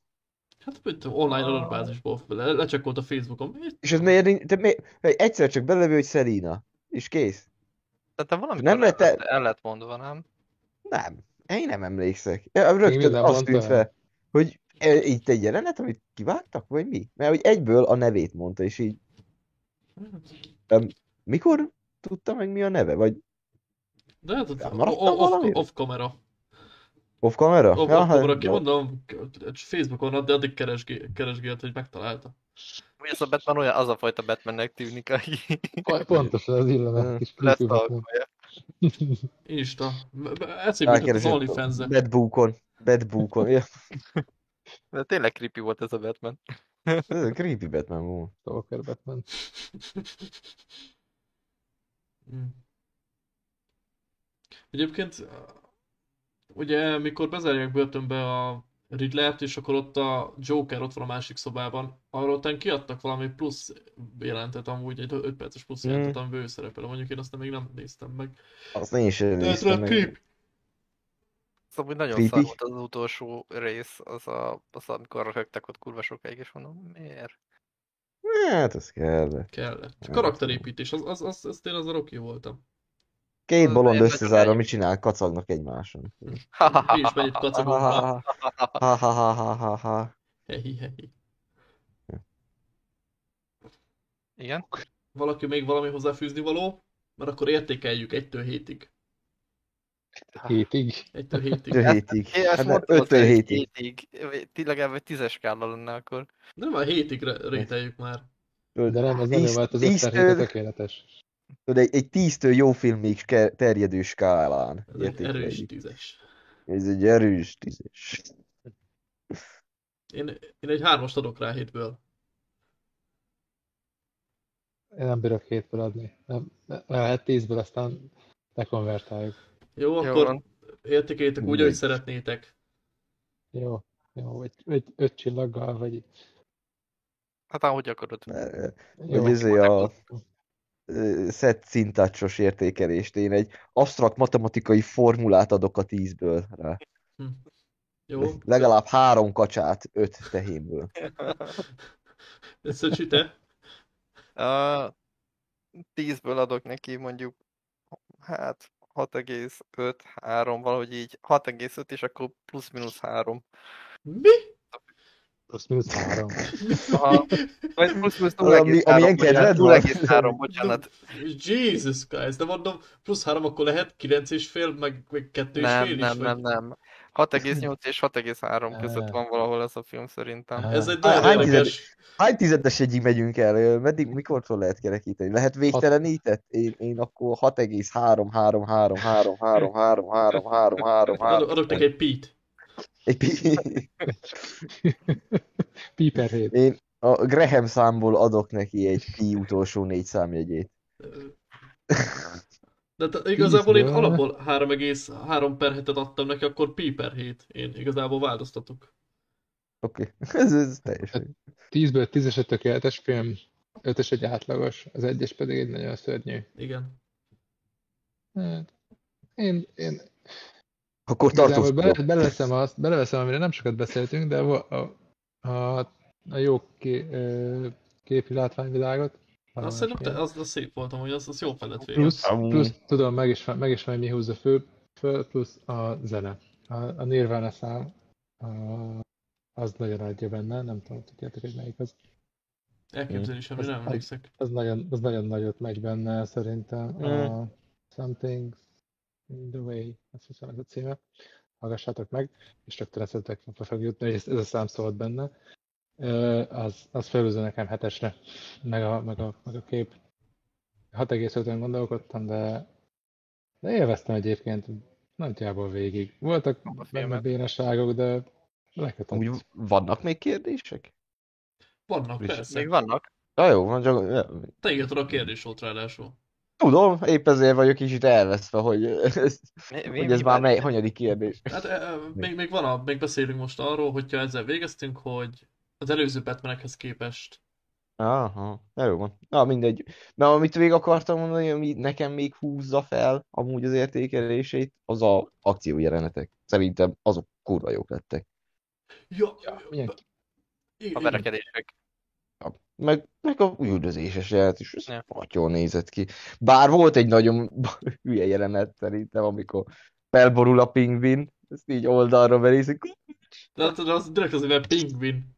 Hát online adatbázisból le, lecsekkolt a Facebookon. Miért? És ez miért, nincs- te mi, egyszer csak belevő, hogy Selina. És kész. Tehát te valamikor Nem nem lett el- el lett mondva, nem? Nem. Én nem emlékszek. Ja, Rögtön azt tűnt el. fel, hogy itt egy jelenet, amit kivágtak, vagy mi? Mert hogy egyből a nevét mondta, és így mikor tudta meg mi a neve? Vagy De hát ott off, off, valamire? off kamera. off Ja, hát, kamera, jó. kimondom, Facebookon addig, addig keresgé, keresgélt, hogy megtalálta. Vagy ez a Batman olyan, az a fajta Batmannek tűnik, aki Pont- Pontosan az illene, Mm. kis lesz Batman. alkolja. Insta. Eszébe jutott az Rákeresek. OnlyFans-e. Badbookon. Badbookon. Ja. De tényleg creepy volt ez a Batman. Ez egy creepy Batman volt. Stalker Batman. Egyébként, ugye, mikor bezárják börtönbe a Riddlert, és akkor ott a Joker ott van a másik szobában, arról után kiadtak valami plusz jelentet amúgy, egy 5 perces plusz Mm. jelentet, amiben ő szerepel. Mondjuk én azt még nem néztem meg. Azt én ez néztem meg. creep. Szóval nagyon Creepy. szar volt az utolsó rész, az, a, az amikor röhögtek ott kurva sokáig, és mondom, miért? Hát, az kell. Kellett. Ja, Karakterépítés, az, az, az, az én az a Rocky voltam. Két Az bolond összezárva, mit csinál? Kacagnak egymáson. Mi is mennyit kacagunk. Ha, ha, ha, ha, ha, ha, ha. Igen? Valaki még valami hozzáfűzni való? Mert akkor értékeljük 1-től 7-ig. Hétig. 1-től 7-ig. Öt hétig. Én ezt Hát mondtam, öttől hogy hétig. hétig. Ti legalább egy tízes skála lenne akkor. De már 7-ig re- rételjük már. De nem, ez nem mert az tíz öt per hét a től- tökéletes. Tudod, egy, egy tíztől jó filmig terjedő skálán Ez egy erős tízes. Ez egy erős tízes. Én, én egy hármast adok rá hétből. Én nem bírok hétből adni. Nem, nem, lehet tízből, aztán lekonvertáljuk. Jó, Jó akkor van. értékeljétek úgy, ahogy szeretnétek. Jó, jó, vagy, vagy öt csillaggal, vagy Hát ahogy akarod. jó. Hogy izé a set szintácsos értékelést. Én egy absztrakt matematikai formulát adok a tízből rá. Jó, Legalább három kacsát öt tehénből. (laughs) Szöcsi, te? A 10-ből adok neki mondjuk, hát 6,5, 3, valahogy így 6,5 és akkor plusz-minusz 3. Mi? Plusz mínusz három. Aha, vagy plusz-minusz Ami- 0,3. amilyen kedved van? 0,3, bocsánat. Jesus Christ, de mondom, plusz három akkor lehet 9 és fél, meg, meg 2 és Nem, fél nem, is, nem, vagy... nem. 6,8 és 6,3 között Ah. van valahol ez a film szerintem. Ez egy Hány nagyon tized- érdekes... Hány tizedes egyig megyünk el? Meddig, mikortól lehet kerekíteni? Lehet végtelenített? Én, én akkor 6,3, 3, 3, 3, 3, 3, 3, 3, 3, 3. Adok, adok neki egy pít. (laughs) Egy pi- Pi per hét. Én a Graham számból adok neki egy pi utolsó négy számjegyét. (laughs) De te, igazából én alapból 3,3 per hetet adtam neki, akkor pi per hét. Én igazából változtatok. Oké, okay. (laughs) ez, ez teljesen. Tízből tízes egy tökéletes film, ötös egy átlagos, az egyes pedig egy nagyon szörnyű. Igen. Hát, én, én Akkor tartózkodok. bele, beleveszem, azt, beleveszem, amire nem sokat beszéltünk, de a, a, a, a jó ké, képi látványvilágot. Azt szerintem te, az, az szép voltam, hogy az, az jó fel lett vége. Plusz, plusz tudom, meg is, meg is van, mi húzza föl, föl, plusz a zene. A, a Nirvana szám, a, az nagyon adja benne, nem tudom, tudjátok, hogy melyik az. Elképzelésem, Az- nem az- emlékszek. Az nagyon, az nagyon nagyot megy benne, szerintem. Mm. A Something in the Way, azt hiszem ez a címe. Hallgassátok meg, és rögtön eszetek fog jutni, hogy ez, ez a szám szólt benne. Az, az felhúzza nekem hetesre, meg a, meg a, meg a kép. 6,5-ön gondolkodtam, de, de élveztem egyébként nagyjából végig. Voltak benne bénaságok, de lekötött. Amúgy vannak még kérdések? Vannak, Még persze. Még vannak? Na jó, van csak... ja, Te írtad a kérdés volt ráadásul. Tudom, épp ezért vagyok kicsit elveszve, hogy, ez, Mi, mi, hogy ez mi már mely, hanyadik kérdés. Hát e, e, még, még van a, még beszélünk most arról, hogyha ezzel végeztünk, hogy az előző Batmanekhez képest Aha, jó van. Na mindegy. Na, amit még akartam mondani, ami nekem még húzza fel amúgy az értékelését, az a akciójelenetek. Szerintem azok kurva jók lettek. Ja, Ja, milyen A igen, verekedések. Meg, meg a üldözéses jelenet is, ez ja. jól nézett ki. Bár volt egy nagyon (laughs) hülye jelenet szerintem, amikor felborul a pingvin, ezt így oldalra verészik. de az, az direkt azért, mert pingvin.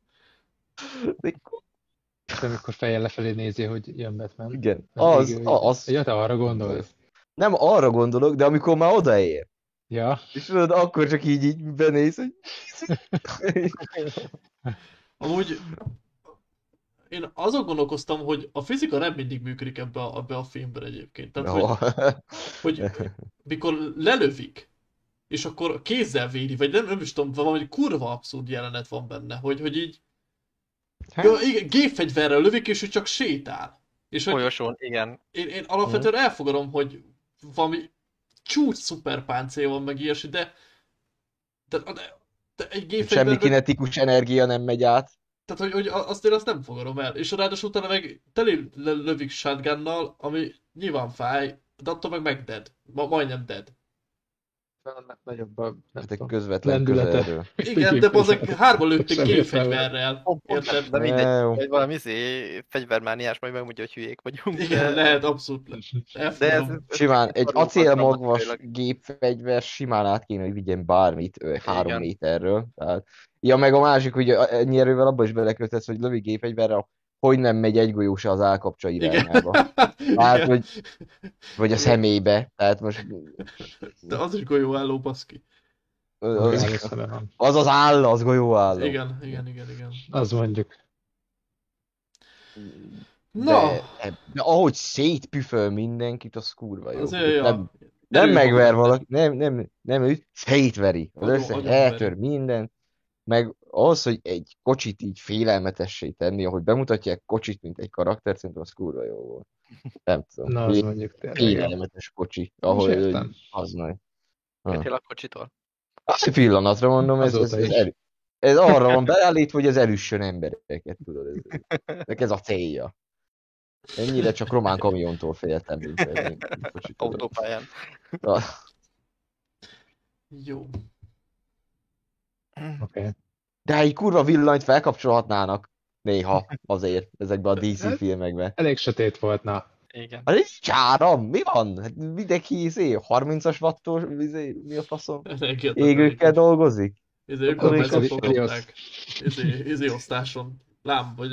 És amikor fejjel lefelé nézi, hogy jön Batman. Igen, Az az, égő- az, Ja, te arra gondolsz. nem arra gondolok, de amikor már odaér, Ja, és tudod, akkor csak így, így benéz, hogy (laughs) Amúgy én azon gondolkoztam, hogy a fizika nem mindig működik ebbe a, ebbe a filmben egyébként. Tehát, hogy, hogy mikor lelövik, és akkor kézzel védi, vagy nem, nem is tudom, valami kurva abszurd jelenet van benne, hogy, hogy így Hát, ja, igen, gépfegyverrel lövik, és ő csak sétál. És hogy Folyosón, igen. én, én alapvetően elfogadom, hogy valami csúcs szuperpáncél van, meg ilyesmi, de, de, de, de egy Semmi gépfegyverben kinetikus energia nem megy át. Tehát, hogy, hogy azt én azt nem fogadom el. És ráadásul utána meg teli lövik shotgunnal, ami nyilván fáj, de attól meg megdead. Ma, majdnem dead. Nagyobb a nem Hát egy tudom, közvetlen lendülete. közelről. (laughs) Igen, de azok hárman lőttek Semmi gépfegyverrel. Érted? De mindegy, vagy valami izé, fegyvermániás majd megmondja, hogy hülyék vagyunk. Igen, de- lehet, abszolút. De ez. Simán, egy acélmagvas gépfegyver simán át kéne, hogy vigyen bármit ö, három Igen. méterről. Tehát, ja, meg a másik, hogy ennyi erővel abba is belekötesz, hogy lövi gépfegyverre, hogy nem megy egy golyó se az állkapcsa irányába. (laughs) Hát, hogy, vagy a szemébe. Tehát most De az is golyóálló, baszki. az az, az áll, az golyóálló. Igen, igen, igen, igen. Az mondjuk. Na, De, de ahogy szétpüföl mindenkit, az kurva jó. azért ja. Nem, nem megver valaki, nem, nem, nem üt, szétveri. Az összes eltör mindent. Meg az, hogy egy kocsit így félelmetessé tenni, ahogy bemutatják kocsit, mint egy karakter, szerintem az kurva jó volt. Nem tudom. Na, az mondjuk tényleg. Félelmetes kocsi, ahol az nagy. Féltél a kocsitól? Azt egy pillanatra mondom, ez, ez, ez, erő, ez arra van beállítva, hogy ez elüssön embereket, tudod. Ez, ez a célja. Ennyire csak román kamiontól féltem, mint egy kocsitól. Autópályán. Jó. Oké. De hát egy kurva villanyt felkapcsolhatnának néha azért ezekben a (laughs) DC Hát- filmekben. Elég sötét volt, na. Igen. Hát nincs áram, mi van? Hát mindenki izé, 30-as wattos, izé, mi a faszom? Égőkkel dolgozik? Izé, megszokták. Izé, izé osztáson. Lám, vagy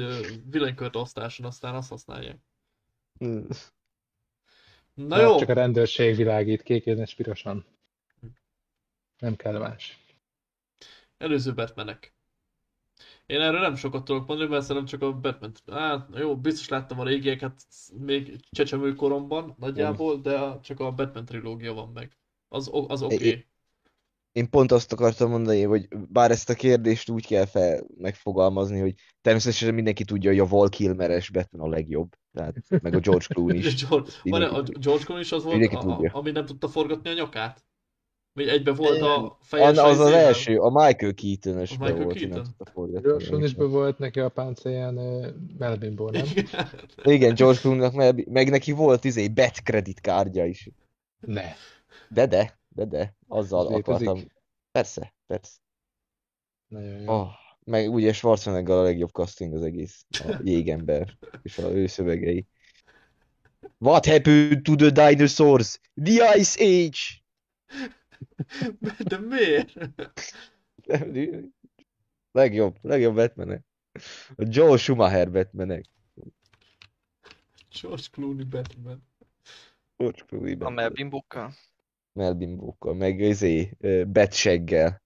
villanykört osztáson, aztán azt használják. Na Mert jó, Csak a rendőrség világít és pirosan. Nem kell más. Előző Batmanek. Én erről nem sokat tudok mondani, mert szerintem csak a Batman... Hát, jó, biztos láttam a régieket még csecsemő koromban nagyjából, de a- csak a Batman trilógia van meg. Az, az oké. É- Én pont azt akartam mondani, hogy bár ezt a kérdést úgy kell fel megfogalmazni, hogy természetesen mindenki tudja, hogy a Val Kilmeres Batman a legjobb. Tehát, meg a George Clooney is. (laughs) George, van a George Clooney is az volt, a, tudja. a, ami nem tudta forgatni a nyakát? Vagy egybe volt a Az, fejes az az izében? első, a Michael Keaton-ös Az Michael volt, Keaton? tudta forgatni. Gyorsan is be volt neki a páncélján uh, nem? Igen. Igen, George Clooney-nak meg, meg neki volt izé bet credit kártya is. Ne. De de, de de, azzal Ez létezik? akartam. Persze, persze. Nagyon jó. Oh, meg ugye Schwarzenegger a legjobb casting az egész. A jégember és a ő szövegei. What happened to the dinosaurs? The Ice Age! (laughs) De miért? legjobb, legjobb Batmanek. A Joel Schumacher Batmanek. George Clooney Batman. George Clooney A Batman. Melvin Bookkal. Melvin Bookkal, meg izé, Batseggel.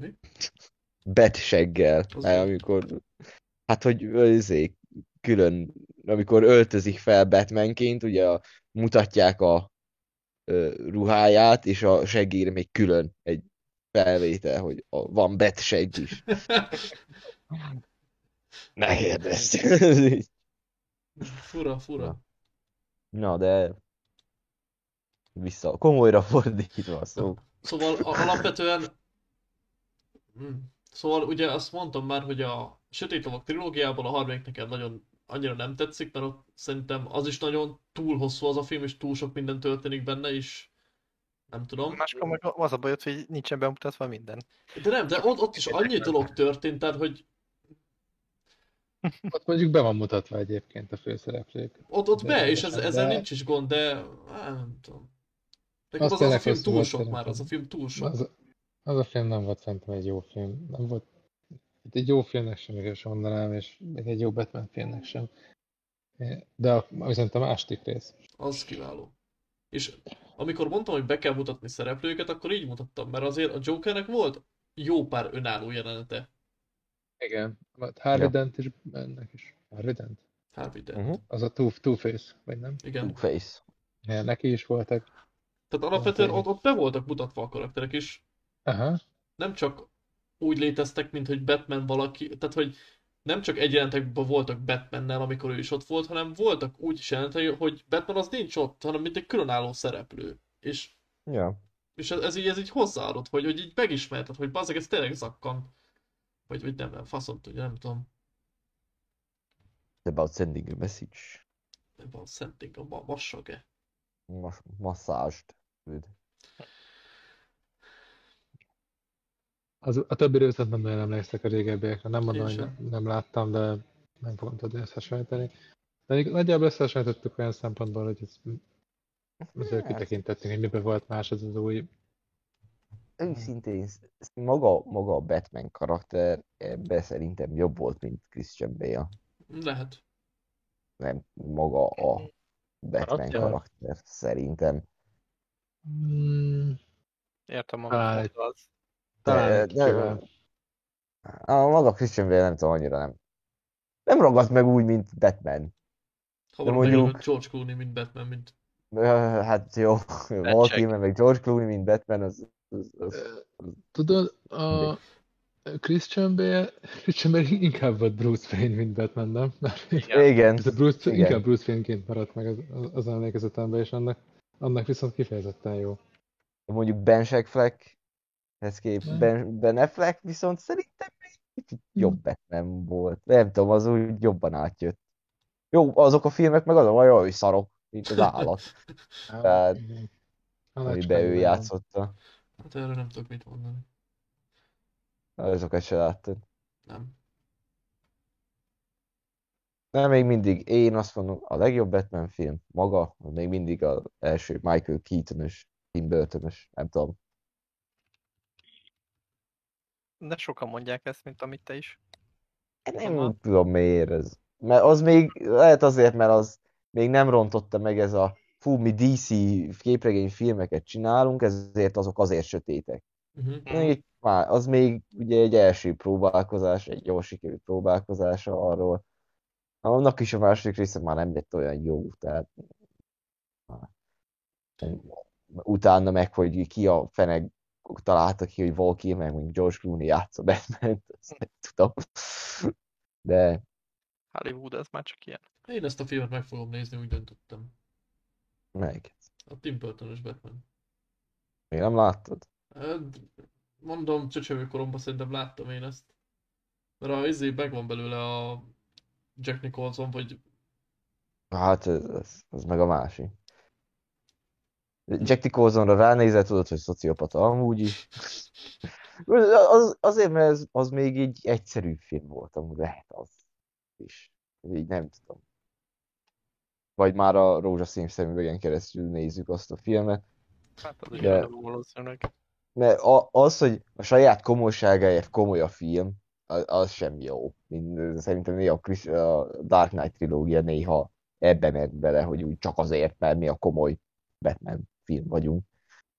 Mi? Batseggel. Az Hát, mi? amikor, hát hogy izé, külön, amikor öltözik fel Batmanként, ugye a, mutatják a ruháját, és a seggére még külön egy felvétel, hogy a, van Batsegg is. (laughs) Ne kérdezz. Fura, fura. Na, de vissza, komolyra fordítva szó. Szóval alapvetően... Hm. Szóval ugye azt mondtam már, hogy a Sötét Lovak trilógiában a harmadik neked nagyon annyira nem tetszik, mert ott szerintem az is nagyon túl hosszú az a film, és túl sok minden történik benne is. Nem tudom. Máskor meg az a baj, hogy nincsen bemutatva minden. De nem, de ott, ott is annyi dolog történt, tehát hogy Ott mondjuk be van mutatva egyébként a főszereplők. ott, ott be, és ez, ezzel de- nincs is gond, de á, nem tudom. Nekem Az az, az a film túl sok már, az a film túl sok. Az, az a film nem volt szerintem egy jó film. Nem volt hát egy jó filmnek sem is mondanám, és még egy jó Batman filmnek sem. De a, viszont a második rész. Az kiváló. És amikor mondtam, hogy be kell mutatni szereplőket, akkor így mutattam, mert azért a Jokernek volt jó pár önálló jelenete. Igen. Harvey Ja. Dent is ennek is. Harvey Dent? Harvey Dent. Uh-huh. Az a Two- Two-Face, vagy nem? Igen. Two-Face. Ja, neki is voltak. Tehát alapvetően ott, ott be voltak mutatva a karakterek is. Aha. Nem csak úgy léteztek, mint hogy Batman valaki, tehát hogy nem csak egy jelentekben voltak Batmannel, amikor ő is ott volt, hanem voltak úgy is jelentei, hogy Batman az nincs ott, hanem mint egy különálló szereplő. És Ja. És ez, ez így, ez így hozzáadott, hogy, hogy így megismerted, hogy bazzeg, ez tényleg zakkan. Vagy, vagy nem, faszom tudja, nem tudom. About sending a message. Van szenting a ma- massag-e. Mas- masszázst. Az, a többi viszont nem nagyon emlékszek a régebbiekre. Nem mondom, hogy nem, láttam, de nem fogom tudni összehasonlítani. De nagyjából összehasonlítottuk olyan szempontból, hogy ez, azért kitekintettünk, hogy miben volt más az az új. Őszintén, sz- sz- maga, maga a Batman karakter ebben szerintem jobb volt, mint Christian Bale. Lehet. Nem maga a Batman Karakter? karakter, szerintem. Mm, Értem, amit az. Talán De- egy de- kicsivel. A maga Christian Bale nem tudom, annyira nem. nem ragadt meg úgy, mint Batman. Ha De mondjuk... George Clooney, mint Batman, mint... Hát jó, Val Kilmer, meg George Clooney, mint Batman, az, az, az Tudod, a Christian Bale, Christian Bale inkább volt Bruce Wayne, mint Batman, nem? Mert Igen. ez a Bruce, Igen. inkább Bruce Wayne-ként maradt meg az, az, az emlékezetemben, és annak, annak viszont kifejezetten jó. mondjuk Ben Affleck, ez kép. Ben, ben Affleck viszont szerintem kicsit jobb Batman volt. Nem tudom, az úgy jobban átjött. Jó, azok a filmek meg azon olyan, hogy szarok, mint az állat, (laughs) Tehát- amiben ő játszotta. Hát erről nem tudok mit mondani. Azokat se láttad. Nem. Nem, még mindig, én azt mondom, a legjobb Batman film maga, az még mindig az első Michael Keaton-ös, Tim Burton-ös, nem tudom. De sokan mondják ezt, mint amit te is. Nem Aha. tudom miért ez. Mert az még, lehet azért, mert az még nem rontotta meg ez a fú, mi DC képregény filmeket csinálunk, ezért azok azért sötétek. Uh-huh. Még, már, az még ugye egy első próbálkozás, egy jól sikerült próbálkozása arról. Annak is a második része már nem lett olyan jó, tehát utána meg, hogy ki a fene találta ki, hogy Val Kilmer, meg George Clooney játsza batman (laughs) azt nem tudom. De Hollywood, ez már csak ilyen. Én ezt a filmet meg fogom nézni, úgy döntöttem. meg. A Tim Burton-ös Batman. Még nem láttad? Hát, Mondom, csöcsövő koromban szerintem láttam én ezt. Mert a izé megvan belőle a Jack Nicholson, vagy Hát ez, ez, ez meg a másik. Jack Nicholsonra ránézel, tudod, hogy szociopata amúgy is. Az, azért, mert ez, az még egy egyszerű film volt, amúgy lehet az is. Így nem tudom. Vagy már a rózsaszín szemüvegen keresztül nézzük azt a filmet. Hát az De- De... valószínűleg. Mert a, az, hogy a saját komolyságáért komoly a film, az, az sem jó. Mind, szerintem néha a, Chris, a Dark Knight trilógia néha ebbe ment bele, hogy úgy csak azért, mert mi a komoly Batman film vagyunk.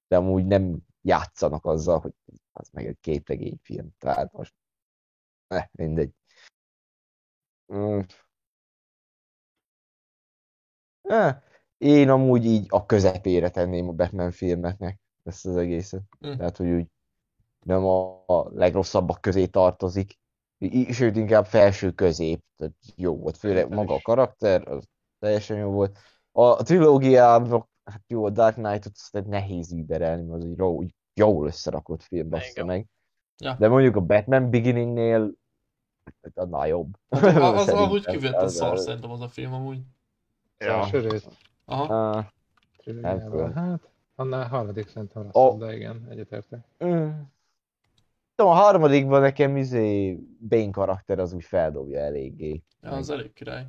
De amúgy nem játszanak azzal, hogy az meg egy képregényfilm. Tehát most, eh, mindegy. Mm. Én amúgy így a közepére tenném a Batman filmeknek ezt az egészet. Hm. Tehát, hogy úgy nem a, a legrosszabbak közé tartozik, sőt, inkább felső közép, tehát jó volt, főleg maga a karakter, az teljesen jó volt. A, a trilógiának, hát jó, a Dark Knight-ot azt nehéz überelni, mert az egy jó, jól összerakott film, bassza meg. Ja. De mondjuk a Batman Beginningnél hát annál jobb. hát, a- az Szerintem. amúgy kivétel Az- szar az- szerintem az a film amúgy. Ja. Első rész Aha. Ah. Hát, annál harmadik szerintem A- rosszabb, de igen, egyetértek. Mm. Tudom, a harmadikban nekem izé Bane karakter az úgy feldobja eléggé. Ja, az elég király.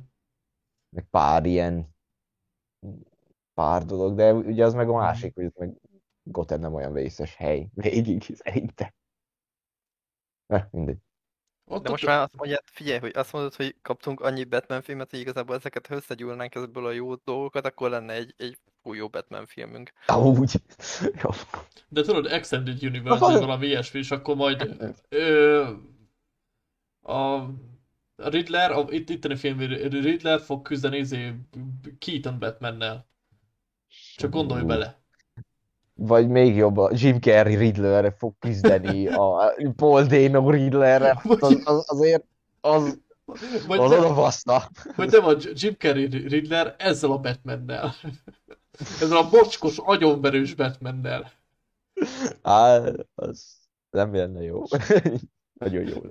Meg pár ilyen pár dolog, de ugye az meg a másik, hogy meg Gotham nem olyan vészes hely végig (laughs) szerintem. Ne, mindegy. Ott De most már azt mondja, figyelj, hogy azt mondod, hogy kaptunk annyi Batman filmet, hogy igazából ezeket ha összegyűlnánk ebből a jó dolgokat, akkor lenne egy, egy új jó Batman filmünk. Úgy. De tudod, Extended Universe, vagy valami ilyesmi, és akkor majd ö, a a Riddler, a, itt, itteni film Riddler fog küzdeni izé Keaton Batmannel. Csak gondolj bele. Vagy még jobb, a Jim Carrey Riddlerre fog küzdeni, a Paul Dano Riddlerre, az, az, azért az, Vagy, az nem, oda baszta. vagy nem a Jim Carrey Riddler ezzel a Batmannel. Ezzel a bocskos, agyonverős Batmannel. Á, az nem lenne jó. Nagyon jó.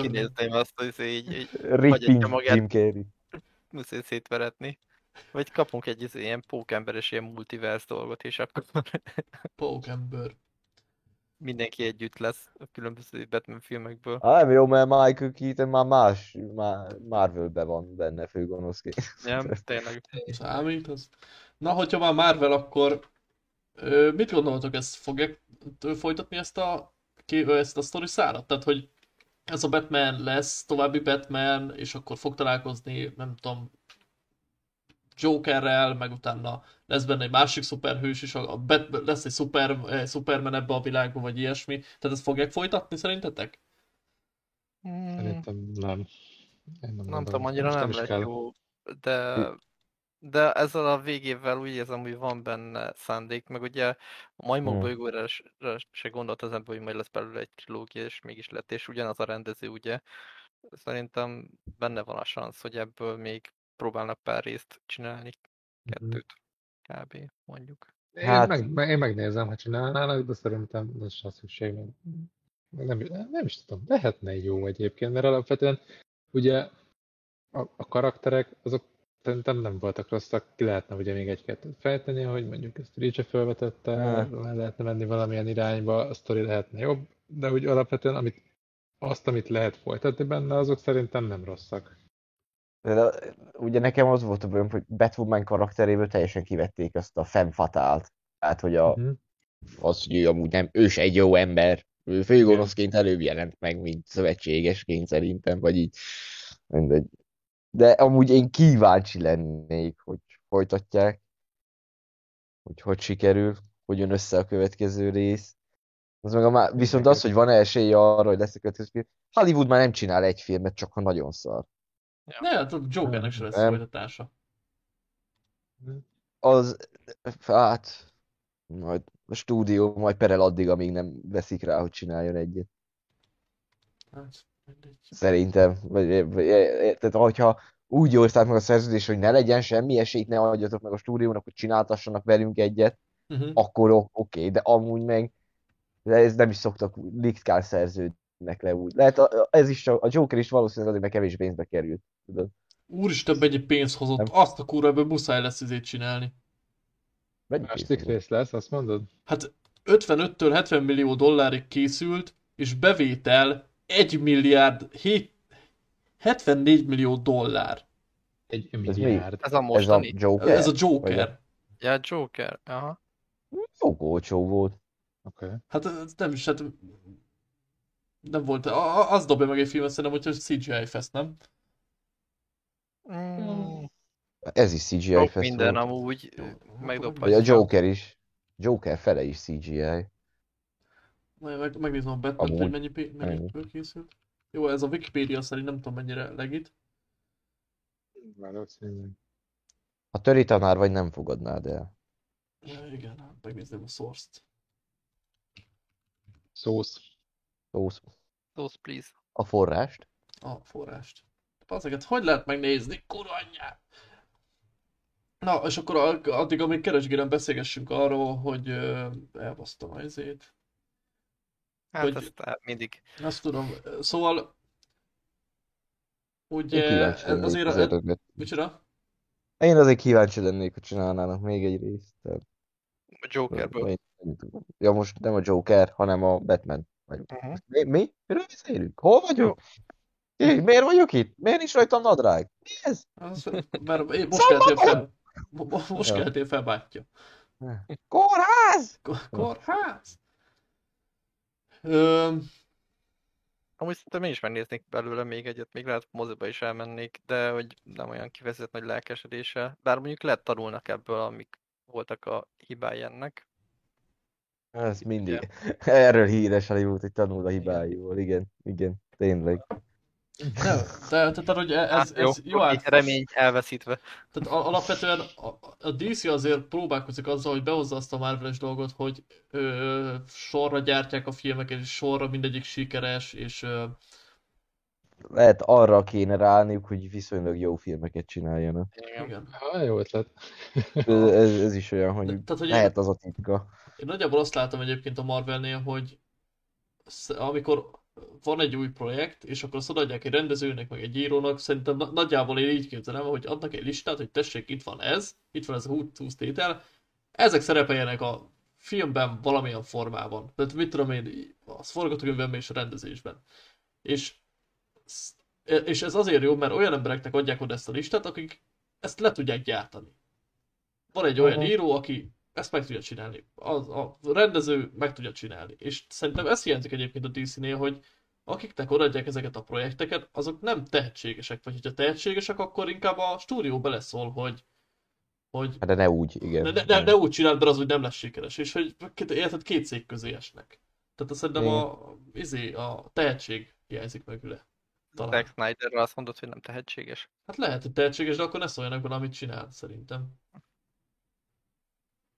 kinézném azt, hogy így, így Ripping magát. Jim Carrey. muszáj szétveretni. Vagy kapunk egy izé, ilyen pókemberes ilyen multiverse dolgot, és akkor (laughs) Pókember. mindenki együtt lesz a különböző Batman filmekből. Á, nem jó, mert Michael Keaton már más, már Marvelben van benne főgonoszként. Nem, (laughs) tényleg. Számít az. Na, hogyha már Marvel, akkor ö, mit gondoltok, ezt fogják folytatni ezt a, ezt a sztori szárat? Tehát, hogy ez a Batman lesz további Batman, és akkor fog találkozni, nem tudom, Jokerrel, meg utána lesz benne egy másik szuperhős is, a Bat- lesz egy szuper, eh, Superman ebbe a világba, vagy ilyesmi. Tehát ezt fogják folytatni szerintetek? Hmm, Szerintem nem. Én Nem gondolom. tudom, annyira Most nem is lett kell. jó, de, de ezzel a végével úgy érzem, hogy van benne szándék, meg ugye a majmok Hmm. bolygóra se- se gondolt az ember, hogy majd lesz belőle egy trilógia, és mégis lett, és ugyanaz a rendező, ugye. Szerintem benne van a szansz, hogy ebből még próbálnak pár részt csinálni, kettőt, kb. mondjuk. Én, Hát- meg, meg- én megnézem, ha csinálnának, de szerintem nincs rá szükség. Nem, nem, nem is tudom, lehetne jó egyébként, mert alapvetően ugye a, a karakterek azok szerintem nem voltak rosszak, ki lehetne ugye még egy-kettőt fejteni, hogy mondjuk ezt Ricse felvetette, Hát. le lehetne menni valamilyen irányba, a sztori lehetne jobb, de úgy alapvetően amit, azt, amit lehet folytatni benne, azok szerintem nem rosszak. De, ugye nekem az volt a bőm, hogy Batwoman karakteréből teljesen kivették azt a femme fatált. Tehát, hogy a, Mhm. az, hogy ő amúgy nem, ő se egy jó ember. Ő főgonoszként előbb jelent meg, mint szövetségesként szerintem, vagy így. Mindegy. De amúgy én kíváncsi lennék, hogy folytatják, hogy hogy sikerül, hogy jön össze a következő rész. Az meg a má... Viszont az, hogy van-e esélye arra, hogy lesz a következő film, Hollywood már nem csinál egy filmet, csak ha nagyon szar. Ne, hát a Jokernek se lesz Nem. folytatása. Az, hát, majd a stúdió majd perel addig, amíg nem veszik rá, hogy csináljon egyet. Hát. Szerintem. Vagy, vagy, tehát, hogyha úgy oldták meg a szerződés, hogy ne legyen semmi esélyt, ne adjatok meg a stúdiónak, hogy csináltassanak velünk egyet, Uh-huh. akkor oké, de amúgy meg de ez nem is szoktak litkán szerződnek le úgy. Lehet, a, ez is csak, a Joker is valószínűleg azért, mert kevés pénzbe került. Tudod? Úristen, mennyi pénzt hozott, Nem. azt a kurva, ebből muszáj lesz izét csinálni. Mennyi pénz? rész lesz, azt mondod? Hát 55-től 70 millió dollárig készült, és bevétel 1 milliárd 7, 74 millió dollár. Egy mi? milliárd. Ez a Ez a mostani. Joker? Ez a Vagy Joker. Ja, Joker. Aha. Jó volt. Oké. Hát ez nem is, hát nem volt, a- a- az dobja meg egy filmet szerintem, hogy CGI fest, nem? Mm, Ez is CGI sok fest minden volt. amúgy Jó. Vagy a megdobhatja. Joker is. Joker fele is CGI. Majd meg, megnézem a Batman, Amúgy. hogy mennyi, mennyiből készült. Jó, ez a Wikipedia szerint nem tudom mennyire legit. Valószínűleg. Ha töri tanár vagy, nem fogadnád el. Ja, igen, hát megnézném a source-t. Szósz. Those please. A forrást. A forrást. Bazeket, hogy lehet megnézni? Kurva anyját! Na, és akkor a- addig, amíg keresgélem, beszélgessünk arról, hogy elbasztam a izét. Hát Hogy- ezt á, mindig. Azt tudom, szóval... Ugye, azért... az A, micsoda? Én azért kíváncsi lennék, hogy csinálnának még egy részt. A Jokerből. én-. Ja, most nem a Joker, hanem a Batman. Vagy... Uh-huh. Mi? Mi? Miről beszélünk? Hol vagyok? Én, miért vagyok itt? Miért nincs rajtam nadrág? Mi ez? Az, mert én most keltél fel. mo- mo- Most keltél fel, bátyja. Kórház! Kórház? Ö, Amúgy szerintem én is megnéznék belőle még egyet, még lehet moziba is elmennék, de hogy nem olyan kivezett nagy lelkesedése. Bár mondjuk lehet tanulnak ebből, amik voltak a hibái ennek. Ez mindig. (laughs) Erről híres Hollywood, hogy tanul a hibáiból. Igen, igen, tényleg. nem, de, tehát, hogy ez, Hát ez jó, oké, át, remény elveszítve. Tehát a- alapvetően a, a DC azért próbálkozik azzal, hogy behozza azt a Marvel-es dolgot, hogy ö, sorra gyártják a filmeket, és sorra mindegyik sikeres, és ö, Lehet arra kéne ráállniuk, hogy viszonylag jó filmeket csináljanak. Igen. igen. Ha, jó ötlet. Ez, ez, ez is olyan, hogy Tehát, hogy lehet az a titka. Én nagyjából azt látom egyébként a Marvelnél, hogy amikor van egy új projekt, és akkor azt odaadják egy rendezőnek, meg egy írónak, szerintem na- nagyjából én így képzelem, hogy adnak egy listát, hogy tessék, itt van ez, itt van ez a 20 tétel, ezek szerepeljenek a filmben valamilyen formában. Tehát mit tudom én, a forgatókönyvben és a rendezésben. És, sz- és ez azért jó, mert olyan embereknek adják oda ezt a listát, akik ezt le tudják gyártani. Van egy olyan Mhm. író, aki ezt meg tudja csinálni. Az, a rendező meg tudja csinálni. És szerintem ez hiányzik egyébként a DC-nél, hogy akiknek odaadják ezeket a projekteket, azok nem tehetségesek. Vagy hogyha tehetségesek, akkor inkább a stúdió beleszól, hogy, hogy Hát de ne úgy, igen. ne, ne, ne, úgy csináld, mert az úgy nem lesz sikeres. És hogy érted, két cég közé esnek. Tehát azt szerintem a, izé, a tehetség hiányzik mögüle. Talán. Zack Snyderre azt mondod, hogy nem tehetséges. Hát lehet, hogy tehetséges, de akkor ne szóljanak bele, amit csinál, szerintem.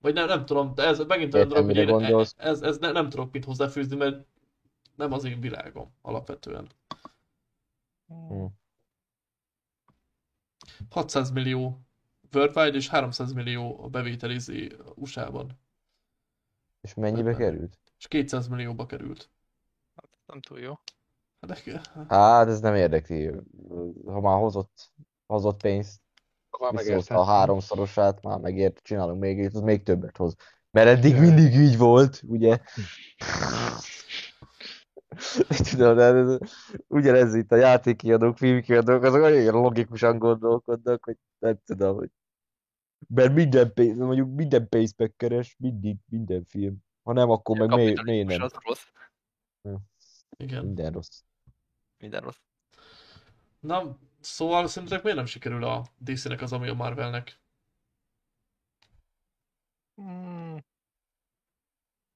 Vagy nem, nem tudom, de ez megint olyan dolog, hogy én, gondolsz. ez, ez ne, nem tudok mit hozzáfűzni, mert nem az én világom alapvetően. Hm. 600 millió worldwide és 300 millió a bevételizi USA-ban. És mennyibe Batman. került? És 200 millióba került. Hát, nem túl jó. Hát, de, Hát ez nem érdekli. Ha már hozott, hozott pénzt, Már megérte. a háromszorosát, már megért, csinálunk még egyet, az még többet hoz. Mert eddig mindig így volt, ugye? (laughs) Tudod, de ez, ugyanez itt a játékkiadók, filmkiadók, azok olyan logikusan gondolkodnak, hogy nem tudom, hogy mert minden pénz, mondjuk minden pénzt megkeres, mindig, minden film. Ha nem, akkor meg miért, Kapitalizmus nem? az rossz. igen. Minden rossz. Minden rossz. Na, szóval szerintetek miért nem sikerül a DC-nek az, ami a Marvelnek? Mm,